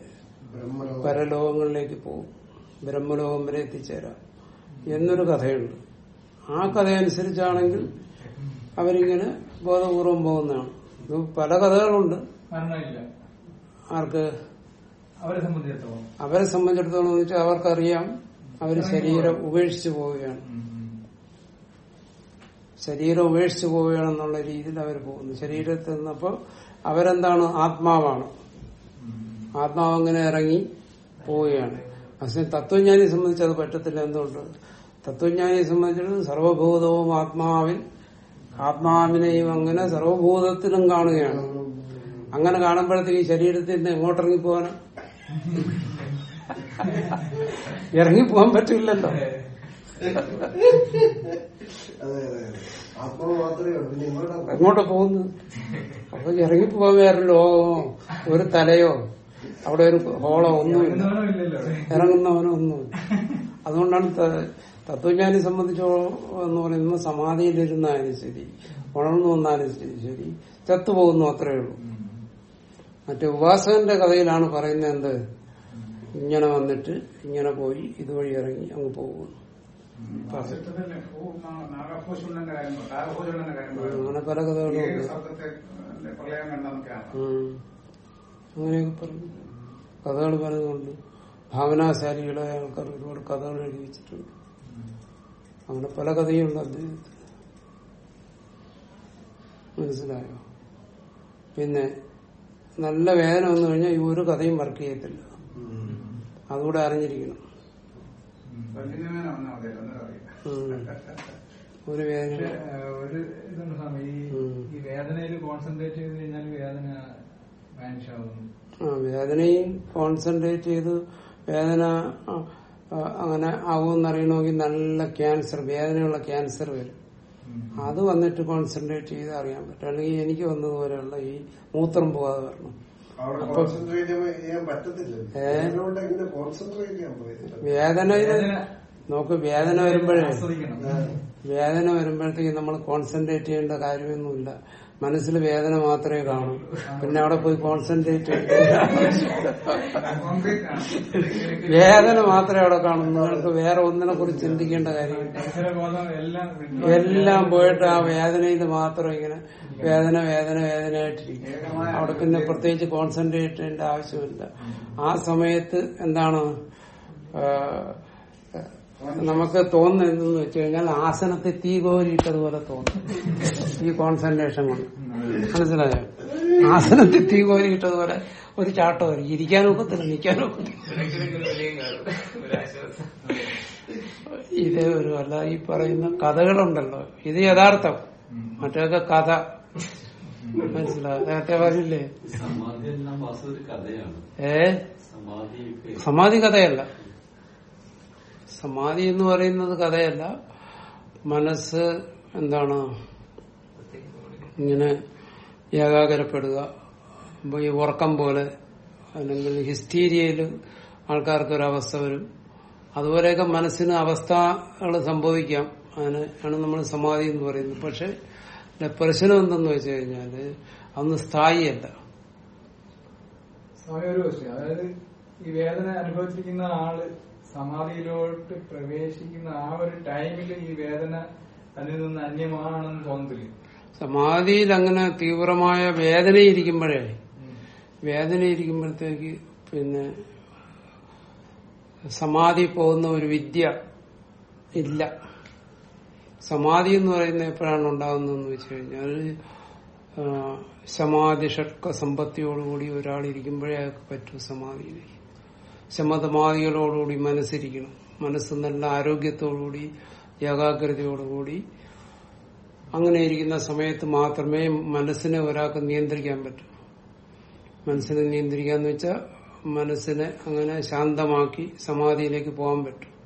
പരലോകങ്ങളിലേക്ക് പോകും. ബ്രഹ്മലോകം വരെ എത്തിച്ചേരാം. എന്നൊരു കഥയുണ്ട്. ആ കഥയനുസരിച്ചാണെങ്കിൽ അവരിങ്ങനെ ബോധപൂർവം പോകുന്നതാണ്. ഇത് പല കഥകളുണ്ട്. ആർക്ക്? അവരെ സംബന്ധിച്ചിടത്തോളം. അവരെ സംബന്ധിച്ചിടത്തോളം എന്ന് വെച്ചാൽ അവർക്കറിയാം അവർ ശരീരം ഉപേക്ഷിച്ചു പോവുകയാണ്. ശരീരം ഉപേക്ഷിച്ചു പോവുകയാണെന്നുള്ള രീതിയിൽ അവർ പോകുന്നു. ശരീരത്തിൽ നിന്നപ്പോ അവരെന്താണ്? ആത്മാവാണ്. ആത്മാവ് അങ്ങനെ ഇറങ്ങി പോവുകയാണ്. പക്ഷെ തത്വജ്ഞാനിയെ സംബന്ധിച്ച് അത് പറ്റത്തില്ല എന്തുകൊണ്ട്? തത്വജ്ഞാനിയെ സംബന്ധിച്ചിടത്ത് സർവഭൂതവും ആത്മാവിൽ ആത്മാവിനെയും അങ്ങനെ സർവഭൂതത്തിലും കാണുകയാണ്. അങ്ങനെ കാണുമ്പോഴത്തേക്ക് ശരീരത്തിൽ നിന്ന് എങ്ങോട്ടിറങ്ങി പോകാനാ ഇറങ്ങി പോകാൻ പറ്റില്ലല്ലോ. എങ്ങോട്ട് പോകുന്നു. അപ്പൊ ഇറങ്ങിപ്പോകാൻ വേറെ ലോകമോ ഒരു തലയോ അവിടെ ഒരു ഹോളോ ഒന്നുമില്ല ഇറങ്ങുന്നവനും ഒന്നുമില്ല അതുകൊണ്ടാണ് ത- തത്വജ്ഞാനെ സംബന്ധിച്ചോ എന്ന് പറയുന്നത് സമാധിയിലിരുന്നാലും ശരി ഉണർന്നു വന്നാലും ശരി ശരി ചത്തുപോകുന്നു അത്രയേ ഉള്ളൂ. മറ്റേ ഉപാസകന്റെ കഥയിലാണ് പറയുന്നത് എന്ത്? ഇങ്ങനെ വന്നിട്ട് ഇങ്ങനെ പോയി ഇതുവഴി ഇറങ്ങി അങ്ങ് പോകുന്നു. അങ്ങനെ പല കഥകളും. അങ്ങനെയൊക്കെ പറഞ്ഞു. കഥകൾ പറയുന്നുണ്ട്. ഭാവനാശാലികളെ ആൾക്കാർ ഒരുപാട് കഥകൾ എഴുതി വെച്ചിട്ടുണ്ട്. അങ്ങനെ പല കഥയുണ്ട് അദ്ദേഹത്തിന്. മനസ്സിലായോ? പിന്നെ നല്ല വേദന വന്നു കഴിഞ്ഞാൽ ഈ ഒരു കഥയും വർക്ക് ചെയ്യത്തില്ല. അതുകൂടെ അറിഞ്ഞിരിക്കണം. ഒരു വേദന. ഒരു ഇതുണ്ട് സ്വാമി ഈ വേദനയിൽ കോൺസെൻട്രേറ്റ് ചെയ്ത് കഴിഞ്ഞാൽ വേദന ആവുന്നു വേദനയും കോൺസെൻട്രേറ്റ് ചെയ്ത് വേദന അങ്ങനെ ആവുമെന്നറിയണമെങ്കിൽ നല്ല ക്യാൻസർ വേദനയുള്ള ക്യാൻസർ വരും. അത് വന്നിട്ട് കോൺസെൻട്രേറ്റ് ചെയ്ത് അറിയാൻ പറ്റും. അല്ലെങ്കിൽ എനിക്ക് വന്നതുപോലെയുള്ള ഈ മൂത്രം പോകാതെ വരണം. വേദന നോക്ക് വേദന വരുമ്പോഴേ വേദന വരുമ്പോഴത്തേക്ക് നമ്മൾ കോൺസെൻട്രേറ്റ് ചെയ്യേണ്ട കാര്യമൊന്നുമില്ല. മനസ്സിൽ വേദന മാത്രമേ കാണൂ. പിന്നെ അവിടെ പോയി കോൺസെൻട്രേറ്റ് വേദന മാത്രമേ അവിടെ കാണൂ. നിങ്ങൾക്ക് വേറെ ഒന്നിനെ കുറിച്ച് ചിന്തിക്കേണ്ട അക്ഷരബോധം എല്ലാം പോയിട്ട് ആ വേദനയിൽ മാത്രം ഇങ്ങനെ വേദന വേദന വേദനയായിട്ടിരിക്കും. അവിടെ പിന്നെ പ്രത്യേകിച്ച് കോൺസെൻട്രേറ്റ് ചെയ്യേണ്ട ആവശ്യമില്ല. ആ സമയത്ത് എന്താണ് നമുക്ക് തോന്നുന്നതെന്ന് വെച്ച് കഴിഞ്ഞാൽ ആസനത്തെ തീ കോരിയിട്ടതുപോലെ തോന്നും. ഈ കോൺസെൻട്രേഷൻ കൊണ്ട്. മനസ്സിലായോ? ആസനത്തെ തീ കോരിയിട്ടതുപോലെ ഒരു ചാട്ടം വരും. ഇരിക്കാൻ ഒക്കത്തില്ല നിൽക്കാൻ ഒക്കത്തില്ല. ഇതേ ഒരു അല്ല ഈ പറയുന്ന കഥകളുണ്ടല്ലോ. ഇത് യഥാർത്ഥം. മറ്റൊക്കെ കഥ. മനസ്സിലായോ? നേരത്തെ പറഞ്ഞില്ലേ? ഏ? സമാധി കഥയല്ല. സമാധി എന്ന് പറയുന്നത് കഥയല്ല. മനസ്സ് എന്താണ്? ഇങ്ങനെ ഏകാഗ്രപ്പെടുക. ഈ ഉറക്കം പോലെ അല്ലെങ്കിൽ ഹിസ്റ്റീരിയയിൽ ആൾക്കാർക്കൊരവസ്ഥ വരും. അതുപോലെയൊക്കെ മനസ്സിന് അവസ്ഥകൾ സംഭവിക്കാം. അതിന് ആണ് നമ്മൾ സമാധി എന്ന് പറയുന്നത്. പക്ഷെ പ്രശ്നം എന്തെന്ന് വെച്ച് കഴിഞ്ഞാൽ അന്ന് സ്ഥായിയല്ല. അതായത് ഈ വേദന അനുഭവിച്ചിരിക്കുന്ന ആൾ സമാധിയിലോട്ട് പ്രവേശിക്കുന്ന ആ ഒരു ടൈമിൽ ഈ വേദന അതിൽ നിന്ന് അന്യമാണെന്ന് തോന്നത്തില്ല? സമാധിയിൽ അങ്ങനെ തീവ്രമായ വേദന ഇരിക്കുമ്പോഴേ വേദന ഇരിക്കുമ്പോഴത്തേക്ക് പിന്നെ സമാധി പോകുന്ന ഒരു വിദ്യ ഇല്ല. സമാധി എന്ന് പറയുന്നത് എപ്പോഴാണ് ഉണ്ടാകുന്നതെന്ന് വെച്ച് കഴിഞ്ഞാൽ സമാധി ഷഡ്ക സമ്പത്തിയോടുകൂടി ഒരാൾ ഇരിക്കുമ്പോഴേ അയാൾക്ക് പറ്റൂ സമാധിയിലേക്ക്. ശമതമാദികളോടുകൂടി മനസ്സിരിക്കണം. മനസ്സ് നല്ല ആരോഗ്യത്തോടുകൂടി ഏകാഗ്രതയോടുകൂടി. അങ്ങനെ ഇരിക്കുന്ന സമയത്ത് മാത്രമേ മനസ്സിനെ ഒരാൾക്ക് നിയന്ത്രിക്കാൻ പറ്റൂ. മനസ്സിനെ നിയന്ത്രിക്കാന്ന് വെച്ചാൽ മനസ്സിനെ അങ്ങനെ ശാന്തമാക്കി സമാധിയിലേക്ക് പോകാൻ പറ്റും.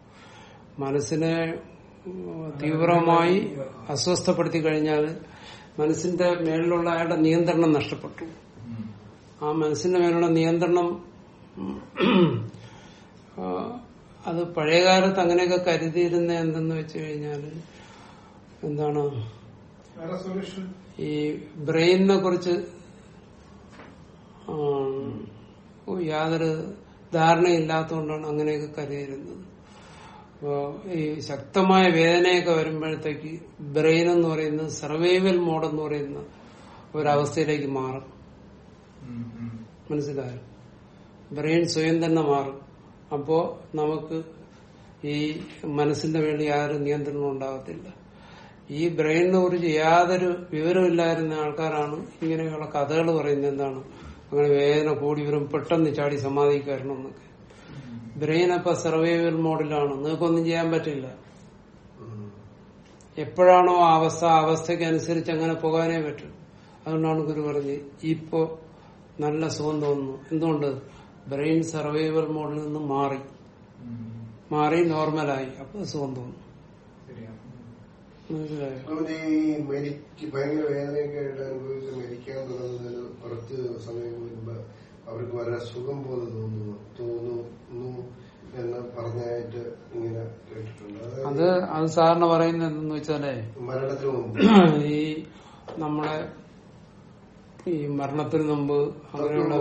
മനസ്സിനെ തീവ്രമായി അസ്വസ്ഥപ്പെടുത്തി കഴിഞ്ഞാൽ മനസ്സിന്റെ മേളിലുള്ള അയാളുടെ നിയന്ത്രണം നഷ്ടപ്പെട്ടു. ആ മനസ്സിന്റെ മേലുള്ള നിയന്ത്രണം അത് പഴയകാലത്ത് അങ്ങനെയൊക്കെ കരുതിയിരുന്ന എന്തെന്ന് വെച്ച് കഴിഞ്ഞാൽ എന്താണ്? ഈ ബ്രെയിനിനെ കുറിച്ച് യാതൊരു ധാരണയില്ലാത്തതുകൊണ്ടാണ് അങ്ങനെയൊക്കെ കരുതിയിരുന്നത്. അപ്പോ ഈ ശക്തമായ വേദനയൊക്കെ വരുമ്പോഴത്തേക്ക് ബ്രെയിൻ എന്ന് പറയുന്നത് സർവൈവൽ മോഡ് എന്ന് പറയുന്ന ഒരവസ്ഥയിലേക്ക് മാറും. മനസ്സിലായോ? ബ്രെയിൻ സ്വയം തന്നെ മാറും. അപ്പോ നമുക്ക് ഈ മനസ്സിന്റെ വേണ്ടി ആരും നിയന്ത്രണം ഉണ്ടാകത്തില്ല. ഈ ബ്രെയിനിനെ കുറിച്ച് യാതൊരു വിവരമില്ലായിരുന്ന ആൾക്കാരാണ് ഇങ്ങനെയുള്ള കഥകൾ പറയുന്നത് എന്താണ്? അങ്ങനെ വേദന കൂടി വരും പെട്ടെന്ന് ചാടി സമാധിക്കാരണം എന്നൊക്കെ. ബ്രെയിൻ അപ്പൊ സർവൈവൽ മോഡിലാണ്. നിങ്ങൾക്കൊന്നും ചെയ്യാൻ പറ്റില്ല. എപ്പോഴാണോ അവസ്ഥ അവസ്ഥയ്ക്ക് അനുസരിച്ച് അങ്ങനെ പോകാനേ പറ്റും. അതുകൊണ്ടാണ് ഗുരു പറഞ്ഞത് ഇപ്പോ നല്ല സുഖം തോന്നുന്നു. എന്തുകൊണ്ട്? ബ്രെയിൻ സർവൈവൽ മോഡിൽ നിന്ന് മാറി. മാറി നോർമലായി. അപ്പൊ സുഖം മെരിക്ക് ഭയങ്കര വേദനയൊക്കെ ആയിട്ട് അനുഭവിച്ച് മരിക്കാൻ തുടങ്ങുന്നതിന് കുറച്ച് സമയം മുൻപ് അവർക്ക് വളരെ സുഖം പോലെ തോന്നുന്നു തോന്നുന്നു എന്ന് പറഞ്ഞായിട്ട് ഇങ്ങനെ കേട്ടിട്ടുണ്ട്. അത് അത് സാറിന് പറയുന്നത് എന്തെന്ന് വെച്ചാലേ മരണത്തിന് മുമ്പ് ഈ നമ്മളെ ഈ മരണത്തിന് മുമ്പ് അങ്ങനെയുള്ള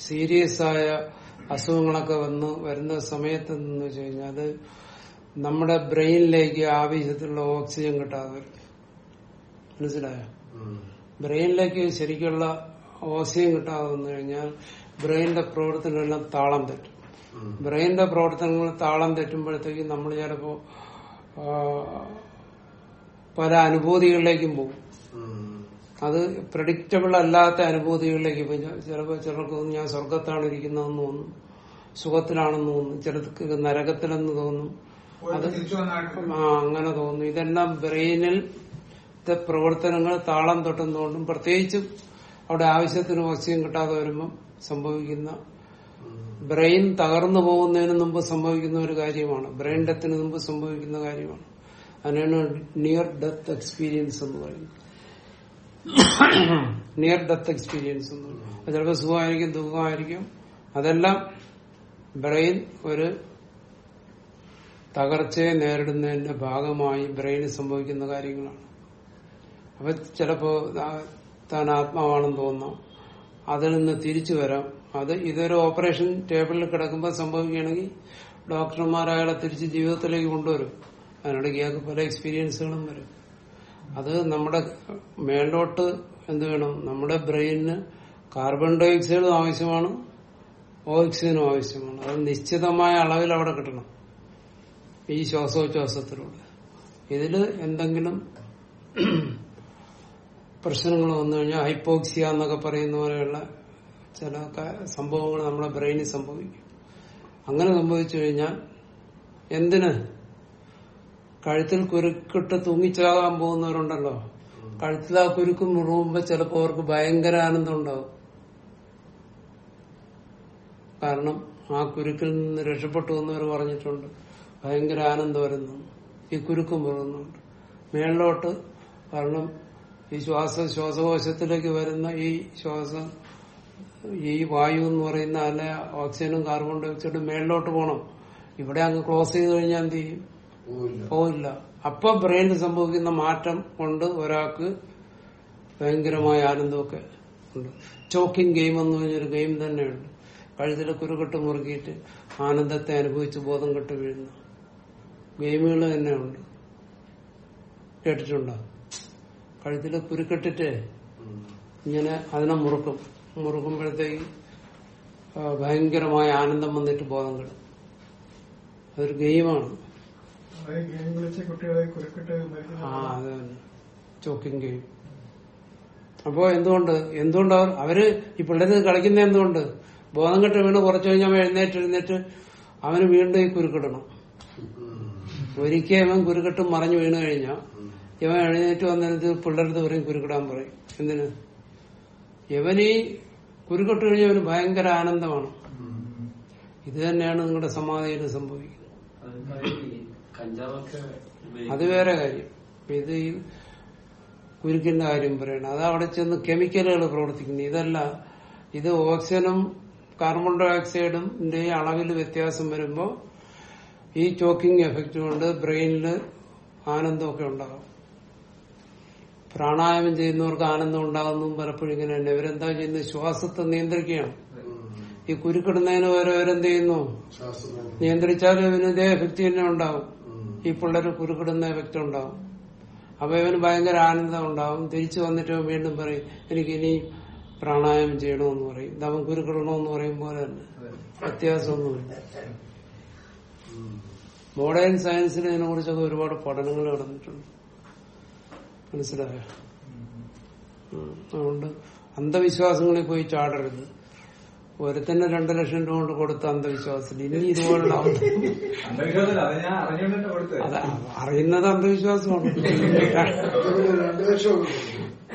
സീരിയസ് ആയ അസുഖങ്ങളൊക്കെ വന്ന് വരുന്ന സമയത്ത് എന്ന് വെച്ച് കഴിഞ്ഞാൽ അത് നമ്മുടെ ബ്രെയിനിലേക്ക് ആവശ്യത്തിലുള്ള ഓക്സിജൻ കിട്ടാതെ വരും. മനസ്സിലായോ? ബ്രെയിനിലേക്ക് ശരിക്കുള്ള ഓക്സിജൻ കിട്ടാതെ വന്നു കഴിഞ്ഞാൽ ബ്രെയിനിന്റെ പ്രവർത്തനങ്ങളെല്ലാം താളം തെറ്റും. ബ്രെയിനിന്റെ പ്രവർത്തനങ്ങൾ താളം തെറ്റുമ്പോഴത്തേക്ക് നമ്മൾ ചിലപ്പോ പല അനുഭൂതികളിലേക്കും പോകും. അത് പ്രഡിക്റ്റബിൾ അല്ലാത്ത അനുഭൂതികളിലേക്ക് പോയി. ചിലപ്പോൾ ചിലർക്ക് ഞാൻ സ്വർഗത്താണ് ഇരിക്കുന്നതെന്ന് തോന്നും. സുഖത്തിലാണെന്ന് തോന്നും. ചിലർക്ക് നരകത്തിലെന്ന് തോന്നും. അത് ആ അങ്ങനെ തോന്നും. ഇതെല്ലാം ബ്രെയിനിൽ പ്രവർത്തനങ്ങൾ താളം തൊട്ടുന്നതുകൊണ്ടും പ്രത്യേകിച്ചും അവിടെ ആവശ്യത്തിന് ഓക്സിജൻ കിട്ടാതെ വരുമ്പം സംഭവിക്കുന്ന ബ്രെയിൻ തകർന്നു പോകുന്നതിന് മുമ്പ് സംഭവിക്കുന്ന ഒരു കാര്യമാണ്. ബ്രെയിൻ ഡെത്തിന് മുമ്പ് സംഭവിക്കുന്ന കാര്യമാണ്. അതിനാണ് നിയർ ഡെത്ത് എക്സ്പീരിയൻസ് എന്ന് പറയുന്നത് നിയർ ഡെത്ത് എക്സ്പീരിയൻസ് എന്ന് പറയുന്നത് ചിലപ്പോൾ സുഖമായിരിക്കും ദുഃഖമായിരിക്കും. അതെല്ലാം ബ്രെയിൻ ഒരു തകർച്ചയെ നേരിടുന്നതിന്റെ ഭാഗമായി ബ്രെയിന് സംഭവിക്കുന്ന കാര്യങ്ങളാണ്. അപ്പൊ ചിലപ്പോ താൻ ആത്മാവാണെന്ന് തോന്നാം. അതിൽ നിന്ന് തിരിച്ചു വരാം. അത് ഇതൊരു ഓപ്പറേഷൻ ടേബിളിൽ കിടക്കുമ്പോൾ സംഭവിക്കുകയാണെങ്കിൽ ഡോക്ടർമാർ തിരിച്ച് ജീവിതത്തിലേക്ക് കൊണ്ടുവരും. അതിനിടയ്ക്ക് ഇയാൾക്ക് പല എക്സ്പീരിയൻസുകളും വരും. അത് നമ്മുടെ മേലോട്ട് എന്ത് വേണം? നമ്മുടെ ബ്രെയിനിന് കാർബൺ ഡൈ ഓക്സൈഡും ആവശ്യമാണ് ഓക്സിജനും ആവശ്യമാണ്. അത് നിശ്ചിതമായ അളവിൽ അവിടെ കിട്ടണം. ഈ ശ്വാസോച്ഛ്വാസത്തിലൂടെ. ഇതിൽ എന്തെങ്കിലും പ്രശ്നങ്ങൾ വന്നു കഴിഞ്ഞാൽ ഹൈപ്പോക്സിയ എന്നൊക്കെ പറയുന്ന പോലെയുള്ള ചില സംഭവങ്ങൾ നമ്മുടെ ബ്രെയിനിൽ സംഭവിക്കും. അങ്ങനെ സംഭവിച്ചു കഴിഞ്ഞാൽ എന്തിന് കഴുത്തിൽ കുരുക്കിട്ട് തൂങ്ങിച്ചാകാൻ പോകുന്നവരുണ്ടല്ലോ. കഴുത്തിൽ ആ കുരുക്ക് മുറുകുമ്പോ ചിലപ്പോ അവർക്ക് ഭയങ്കര ആനന്ദം ഉണ്ടാവും കാരണം ആ കുരുക്കിൽ നിന്ന് രക്ഷപ്പെട്ടു എന്നവർ പറഞ്ഞിട്ടുണ്ട്. ഭയങ്കര ആനന്ദം വരുന്നു. ഈ കുരുക്ക് മുറുകുന്നുണ്ട് മേളിലോട്ട് കാരണം ഈ ശ്വാസ ശ്വാസകോശത്തിലേക്ക് വരുന്ന ഈ ശ്വാസം ഈ വായു എന്ന് പറയുന്ന അല്ലെ ഓക്സിജനും കാർബൺ ഡൈ ഓക്സൈഡും മേളിലോട്ട് പോകണം ഇവിടെ അങ്ങ് ക്ലോസ് ചെയ്ത് കഴിഞ്ഞാൽ എന്ത് ചെയ്യും? പോവില്ല. അപ്പൊ ബ്രെയിനിൽ സംഭവിക്കുന്ന മാറ്റം കൊണ്ട് ഒരാൾക്ക് ഭയങ്കരമായ ആനന്ദമൊക്കെ ഉണ്ട്. ചോക്കിംഗ് ഗെയിം എന്ന് പറഞ്ഞൊരു ഗെയിം തന്നെയുണ്ട്. കഴുതിലെ കുരുകെട്ട് മുറുകിയിട്ട് ആനന്ദത്തെ അനുഭവിച്ച് ബോധം കെട്ട് വീഴുന്ന. ഗെയിമുകൾ തന്നെയുണ്ട്. കേട്ടിട്ടുണ്ടോ? കഴുത്തിലെ കുരുക്കെട്ടിട്ട്. ഇങ്ങനെ അതിനെ മുറുക്കും. മുറുക്കുമ്പോഴത്തേക്ക് ഭയങ്കരമായ ആനന്ദം വന്നിട്ട് ബോധം കെടും. അതൊരു ഗെയിമാണ്. ആ അത് ചോക്കിംഗ് ഗെയിം. അപ്പോ എന്തുകൊണ്ട്? എന്തുകൊണ്ട് അവർ അവർ ഈ പിള്ളേര് കളിക്കുന്ന എന്തുകൊണ്ട്? ബോധം കെട്ട് വീണ് കുറച്ചു കഴിഞ്ഞാൽ അവൻ എഴുന്നേറ്റ് എഴുന്നേറ്റ് അവന് വീണ്ടും ഈ കുരുക്കിടണം. ഒരിക്കൽ അവൻ കുരുക്കെട്ട് മറഞ്ഞു വീണ് കഴിഞ്ഞാൽ ഇവൻ എഴുന്നേറ്റ് വന്നിട്ട് പിള്ളേരടുത്ത് പറയും കുരുക്കിടാൻ പറയും. എന്തിന്? ഇവനീ കുരുക്കെട്ട് കഴിഞ്ഞാൽ അവന് ഭയങ്കര ആനന്ദമാണ്. ഇത് തന്നെയാണ് നിങ്ങളുടെ സമാധിയിൽ സംഭവിക്കുന്നത്. അത് വേറെ കാര്യം. ഇത് ഈ കുരുക്കിന്റെ കാര്യം പറയണം അത് അവിടെ ചെന്ന് കെമിക്കലുകൾ പ്രവർത്തിക്കുന്നു. ഇതല്ല ഇത് ഓക്സിജനും കാർബൺ ഡൈ ഓക്സൈഡും അളവിൽ വ്യത്യാസം വരുമ്പോൾ ഈ ചോക്കിംഗ് എഫക്റ്റ് കൊണ്ട് ബ്രെയിനിൽ ആനന്ദമൊക്കെ ഉണ്ടാകും. പ്രാണായാമം ചെയ്യുന്നവർക്ക് ആനന്ദം ഉണ്ടാകുന്നു പലപ്പോഴും ഇങ്ങനെ തന്നെ. ഇവരെന്താ ചെയ്യുന്നത്? ശ്വാസത്തെ നിയന്ത്രിക്കുകയാണ്. ഈ കുരുക്കിടുന്നതിന് വരെ ഇവരെന്ത് ചെയ്യുന്നു? നിയന്ത്രിച്ചാലും ഇവന് ഇതേ എഫക്റ്റ് തന്നെ ഉണ്ടാവും ഈ പിള്ളേർ കുരുക്കിടുന്ന വ്യക്തി ഉണ്ടാവും. അപ്പൊ ഇവന് ഭയങ്കര ആനന്ദം ഉണ്ടാവും. തിരിച്ചു വന്നിട്ട് വീണ്ടും പറയും എനിക്ക് ഇനി പ്രാണായാമം ചെയ്യണമെന്ന് പറയും. ദവം കുരുക്കിടണമെന്ന് പറയും പോലെ തന്നെ. വ്യത്യാസമൊന്നുമില്ല മോഡേൺ സയൻസിൽ ഇതിനെ കുറിച്ചൊക്കെ ഒരുപാട് പഠനങ്ങൾ നടന്നിട്ടുണ്ട്. മനസ്സിലായോ? അതുകൊണ്ട് അന്ധവിശ്വാസങ്ങളിൽ പോയി ചാടരുത്. ഒരുത്തന്നെ രണ്ടു ലക്ഷം രൂപ കൊണ്ട് കൊടുത്ത അന്ധവിശ്വാസത്തിൽ ഇനി ഇതുപോലുള്ള അറിയുന്നത് അന്ധവിശ്വാസമാണ്.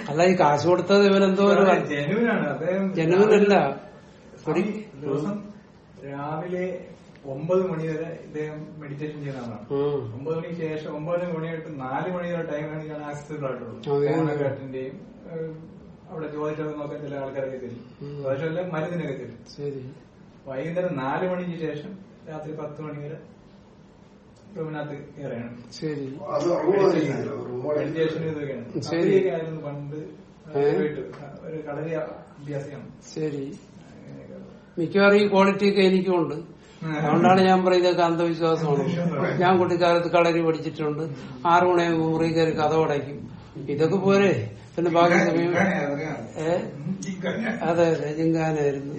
അല്ല ഈ കാശ് കൊടുത്തത് ഇവനെന്തോ ഒരു ജനുവിനല്ല. രാവിലെ ഒമ്പത് മണി വരെ ഇദ്ദേഹം മെഡിറ്റേഷൻ ചെയ്യുന്നതാണ് ഒമ്പത് മണിക്ക് ശേഷം ഒമ്പത് മണി തൊട്ട് നാല് മണി വരെ ടൈമാണ് ഞാൻ ആക്സിഡന്റ് ആയിട്ടുള്ളൂ. അതെ. ഫോണൊക്കെ അറ്റൻഡ് ചെയ്യും അവിടെ ജോലിച്ചൊക്കെ നോക്കാൻ ചില ആൾക്കാരൊക്കെ തരും ഉം. ജ്യോതിഷമല്ല മരുന്നിനൊക്കെ തരും ശരി. വൈകുന്നേരം നാല് മണിക്ക് ശേഷം രാത്രി പത്ത് മണി വരെ റൂമിനകത്ത് കയറുകയാണ് ശരി. മെഡിറ്റേഷൻ ഇതൊക്കെയാണ് ശരി. അവധിയൊക്കെ ആയിരുന്നു പണ്ട് പോയിട്ട്. ഒരു കളരി അഭ്യാസിയാണ്. ശരി. മിക്കവാറും ഈ ക്വാളിറ്റി ഒക്കെ എനിക്കുണ്ട് അതുകൊണ്ടാണ് ഞാൻ പറയുന്നത് അന്ധവിശ്വാസമാണ്. ഞാൻ കുട്ടിക്കാലത്ത് കളരി പഠിച്ചിട്ടുണ്ട്. ആറു മണിയാകുമ്പോൾ മുറി കയറി കഥ അടയ്ക്കും ഇതൊക്കെ പോരെ. പിന്നെ ബാക്കി സമയം. അതെ അതെ ജിങ്കാനായിരുന്നു.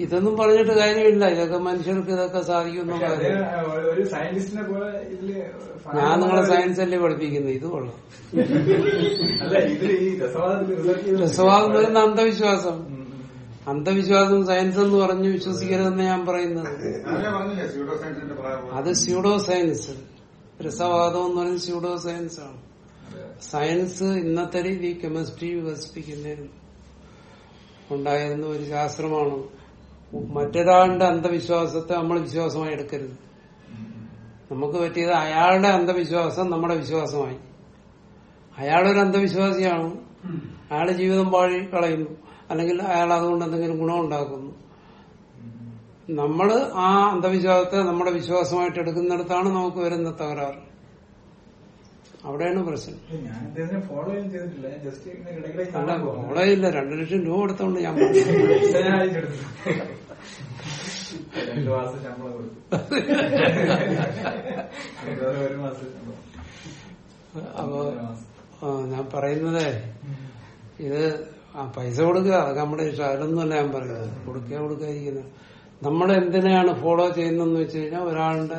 ഇതൊന്നും പറഞ്ഞിട്ട് കാര്യമില്ല. ഇതൊക്കെ മനുഷ്യർക്ക് ഇതൊക്കെ സാധിക്കുന്ന കാര്യം ഇതിൽ ഞാൻ നിങ്ങളെ സയൻസ് അല്ലേ പഠിപ്പിക്കുന്നത്? ഇത് കൊള്ളാം. രസവാദം. വരുന്ന അന്ധവിശ്വാസം. അന്ധവിശ്വാസം സയൻസ് എന്ന് പറഞ്ഞ് വിശ്വസിക്കരുതെന്ന് ഞാൻ പറയുന്നത്. അത് സ്യൂഡോ സയൻസ് രസവാദം എന്ന് പറയുന്നത് സ്യൂഡോ സയൻസ് ആണ് സയൻസ് ഇന്നത്തെ രീതി കെമിസ്ട്രി വികസിപ്പിക്കുന്നതിന് ഉണ്ടായിരുന്ന ഒരു ശാസ്ത്രമാണ്. മറ്റൊരാളുടെ അന്ധവിശ്വാസത്തെ നമ്മൾ വിശ്വാസമായി എടുക്കരുത്. നമുക്ക് പറ്റിയത് അയാളുടെ അന്ധവിശ്വാസം നമ്മുടെ വിശ്വാസമായി. അയാളൊരു അന്ധവിശ്വാസിയാണ്. അയാളുടെ ജീവിതം പാഴി കളയുന്നു. അല്ലെങ്കിൽ അയാൾ അതുകൊണ്ട് എന്തെങ്കിലും ഗുണം ഉണ്ടാക്കുന്നു. നമ്മൾ ആ അന്ധവിശ്വാസത്തെ നമ്മുടെ വിശ്വാസമായിട്ട് എടുക്കുന്നിടത്താണ് നമുക്ക് വരുന്ന തകരാറ്. അവിടെയാണ് പ്രശ്നം. ഫോളോ ഇല്ല രണ്ടു ലക്ഷം രൂപ കൊടുത്തോണ്ട് ഞാൻ അപ്പൊ ഞാൻ പറയുന്നത് ഇത് ആ പൈസ കൊടുക്കുക. അതൊക്കെ നമ്മുടെ ഇഷ്ടം അതിലൊന്നുമല്ല ഞാൻ പറയുന്നത്. കൊടുക്കുക കൊടുക്കാതിരിക്കുന്നത് നമ്മൾ എന്തിനാണ് ഫോളോ ചെയ്യുന്നതെന്ന് വെച്ച് കഴിഞ്ഞാൽ ഒരാളുടെ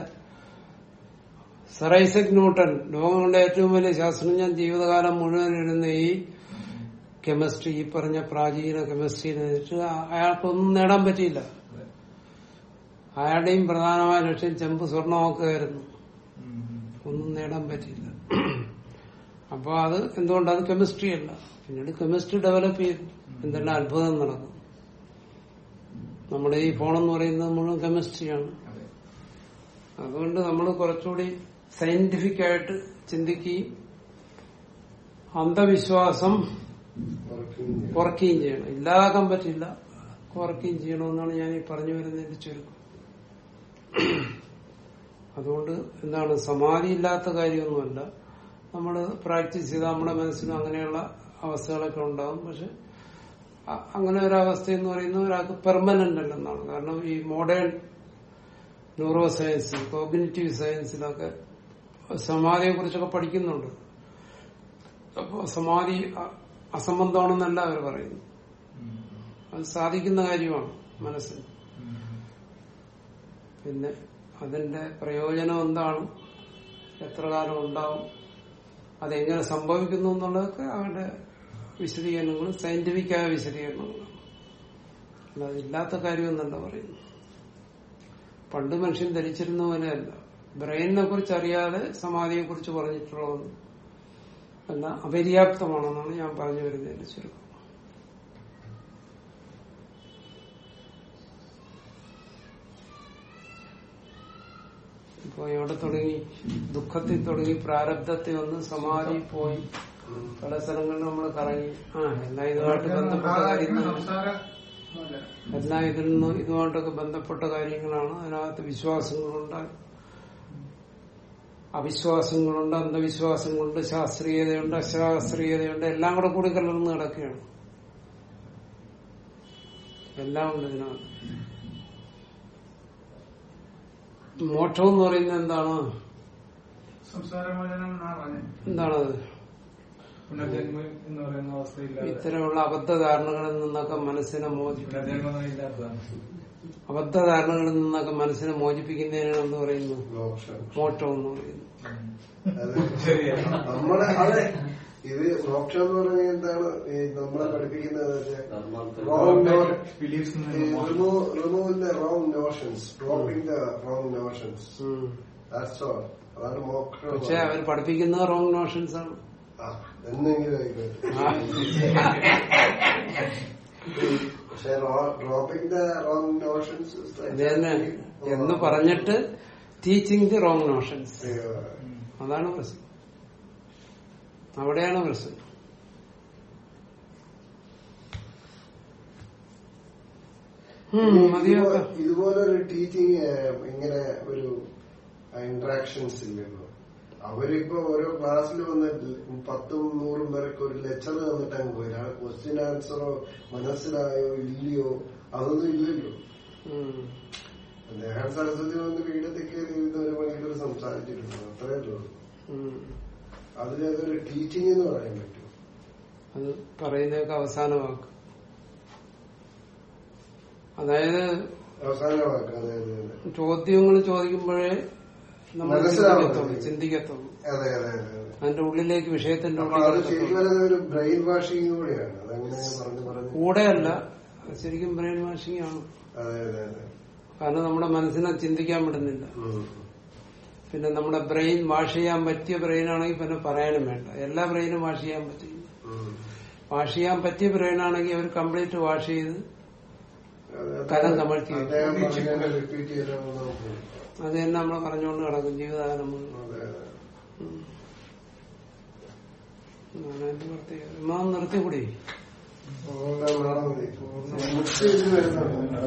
സർ ഐസക് ന്യൂട്ടൺ ലോകങ്ങളുടെ ഏറ്റവും വലിയ ശാസ്ത്രജ്ഞൻ ജീവിതകാലം മുഴുവൻ ഇരുന്ന ഈ കെമിസ്ട്രി ഈ പറഞ്ഞ പ്രാചീന കെമിസ്ട്രി അയാൾക്കൊന്നും നേടാൻ പറ്റിയില്ല. അയാളുടെയും പ്രധാനമായ ലക്ഷ്യം ചെമ്പ് സ്വർണമാക്കുകയായിരുന്നു ആയിരുന്നു ഒന്നും നേടാൻ പറ്റിയില്ല. അപ്പൊ അത് എന്തുകൊണ്ട്? അത് കെമിസ്ട്രി അല്ല. പിന്നീട് കെമിസ്ട്രി ഡെവലപ്പ് ചെയ്തു. എന്തെല്ലാം അത്ഭുതം നടക്കും നമ്മുടെ ഈ ഫോണെന്ന് പറയുന്നത് മുഴുവൻ കെമിസ്ട്രിയാണ്. അതുകൊണ്ട് നമ്മൾ കുറച്ചുകൂടി സയന്റിഫിക് ആയിട്ട് ചിന്തിക്കുകയും അന്ധവിശ്വാസം. കുറയ്ക്കുകയും ചെയ്യണം. ഇല്ലാതാക്കാൻ പറ്റില്ല. കുറയ്ക്കുകയും ചെയ്യണമെന്നാണ് ഞാൻ ഈ പറഞ്ഞു വരുന്നതിന്റെ ചുരുക്കം. അതുകൊണ്ട് എന്താണ് സമാധി ഇല്ലാത്ത കാര്യമൊന്നുമല്ല. നമ്മൾ പ്രാക്ടീസ് ചെയ്താൽ നമ്മുടെ മനസ്സിനും അങ്ങനെയുള്ള അവസ്ഥകളൊക്കെ ഉണ്ടാകും. പക്ഷെ അങ്ങനെ ഒരവസ്ഥ എന്ന് പറയുന്നത് ഒരാൾക്ക് പെർമനന്റ് അല്ലെന്നാണ്. കാരണം ഈ മോഡേൺ ന്യൂറോ സയൻസ് കോഗ്നേറ്റീവ് സയൻസിലൊക്കെ സമാധിയെ കുറിച്ചൊക്കെ പഠിക്കുന്നുണ്ട്. അപ്പോ സമാധി അസംബന്ധമാണെന്നല്ല അവർ പറയുന്നു അത് സാധിക്കുന്ന കാര്യമാണ് മനസ്സിന്. പിന്നെ അതിന്റെ പ്രയോജനം എന്താണ്? എത്ര കാലം ഉണ്ടാവും? അതെങ്ങനെ സംഭവിക്കുന്നു എന്നുള്ളതൊക്കെ അവരുടെ വിശദീകരണങ്ങൾ സയന്റിഫിക്കായ വിശദീകരണങ്ങളാണ് അതില്ലാത്ത കാര്യം കാര്യമെന്നല്ല പറയുന്നു പണ്ട് മനുഷ്യൻ ധരിച്ചിരുന്ന പോലെയല്ല. ബ്രെയിനിനെ കുറിച്ച് അറിയാതെ സമാധിയെ കുറിച്ച് പറഞ്ഞിട്ടുള്ളത് എന്ന അപര്യാപ്തമാണെന്നാണ് ഞാൻ പറഞ്ഞു വരുന്നതിന്റെ ചുരുക്കം. ഇപ്പൊ എവിടെ തുടങ്ങി? ദുഃഖത്തിൽ തുടങ്ങി പ്രാരബ്ധത്തിൽ ഒന്ന് സമാധി പോയി. പല സ്ഥലങ്ങളിൽ നമ്മൾ കറങ്ങി. ആ എല്ലാ ഇതുമായിട്ട് ബന്ധപ്പെട്ട കാര്യങ്ങൾ എല്ലാ. ഇതിൽ നിന്നും ഇതുമായിട്ടൊക്കെ ബന്ധപ്പെട്ട കാര്യങ്ങളാണ്. അതിനകത്ത് വിശ്വാസങ്ങളുണ്ട് അവിശ്വാസങ്ങളുണ്ട് അന്ധവിശ്വാസങ്ങളുണ്ട് ശാസ്ത്രീയതയുണ്ട് അശാസ്ത്രീയതയുണ്ട് എല്ലാം കൂടെ കൂടി കലർന്ന് കിടക്കുകയാണ്. എല്ലാം ഉണ്ട് ഇതിനകത്ത്. മോക്ഷം എന്ന് പറയുന്നത് എന്താണ്? എന്താണത് ഇത്തരമുള്ള അബദ്ധ ധാരണകളിൽ നിന്നൊക്കെ മനസ്സിനെ മോചിപ്പിക്കും പുനർജന്മം അബദ്ധ ധാരണകളിൽ നിന്നൊക്കെ മനസ്സിനെ മോചിപ്പിക്കുന്നതിനാണ് എന്ന് പറയുന്നു. മോക്ഷം. എന്ന് പറയുന്നു. നമ്മുടെ നമ്മളെ അതെ. ഇത് മോക്ഷം എന്ന് പറഞ്ഞാൽ എന്താണ്? ഈ നമ്മളെ പഠിപ്പിക്കുന്നത്. Wrong notions dropping the wrong notions അതാണ് മോക്ഷം പക്ഷെ അവർ പഠിപ്പിക്കുന്നത് റോങ് നോഷൻസ് ആണ്. എന്നെങ്കിലും ആയിക്കോട്ടെ. പക്ഷെ ഡ്രോപ്പിംഗ് ദ റോങ് നോഷൻസ് ഇത് തന്നെ എന്ന് പറഞ്ഞിട്ട് ടീച്ചിങ് ദി റോങ് നോഷൻസ് അതാണ് പ്രശ്നം. അവിടെയാണ് പ്രശ്നം. ഇതുപോലൊരു ടീച്ചിങ് ഇങ്ങനെ ഒരു ഇന്ററാക്ഷൻസ് ഇല്ലല്ലോ. അവരിപ്പോ ഓരോ ക്ലാസ്സിൽ വന്ന് പത്തും നൂറും പേർക്ക് ഒരു ലെക്ചർ തന്നിട്ട് അങ്ങ് പോയി ക്വസ്റ്റ്യൻ ആൻസറോ മനസ്സിലായോ ഇല്ലയോ അതൊന്നും ഇല്ലല്ലോ. അദ്ദേഹം ദേഹാൻ സരസ്വതി വന്ന് വീടത്തിൽ കയറി ഇരുന്ന് ഒരു മണിക്കൂർ സംസാരിച്ചിട്ടുണ്ട്. അത്രേ ഉള്ളൂ. അതിനൊരു ടീച്ചിങ് എന്ന് പറയാൻ പറ്റും. അത് പറയുന്നതൊക്കെ അവസാന വാക്ക്. അതായത് അവസാന വാക്ക് അതായത് ചോദ്യങ്ങൾ ചോദിക്കുമ്പോഴേ നമ്മൾ മനസ്സിലാവും. ചിന്തിക്കത്തുള്ളൂ അതെ അതെ അതെ അതെ. അതിന്റെ ഉള്ളിലേക്ക് വിഷയത്തിന്റെ ഒരു ബ്രെയിൻ വാഷിംഗ് കൂടെയാണ്. കൂടെയല്ല ശരിക്കും ബ്രെയിൻ വാഷിംഗ് ആണ്. കാരണം നമ്മുടെ മനസ്സിനെ ചിന്തിക്കാൻ വിടുന്നില്ല. പിന്നെ നമ്മുടെ ബ്രെയിൻ വാഷ് ചെയ്യാൻ പറ്റിയ ബ്രെയിൻ ആണെങ്കിൽ പിന്നെ പറയാനും വേണ്ട. എല്ലാ ബ്രെയിനും വാഷ് ചെയ്യാൻ പറ്റില്ല. വാഷ് ചെയ്യാൻ പറ്റിയ ബ്രെയിൻ ആണെങ്കിൽ അവർ കംപ്ലീറ്റ് വാഷ് ചെയ്ത്. കലം കമഴ്ത്തി അത് തന്നെ നമ്മൾ പറഞ്ഞുകൊണ്ട് കിടക്കും ജീവിതകാലം പ്രത്യേകത. എന്നാ നിർത്തിക്കൂടി? മുക്തി വരുന്നുണ്ട്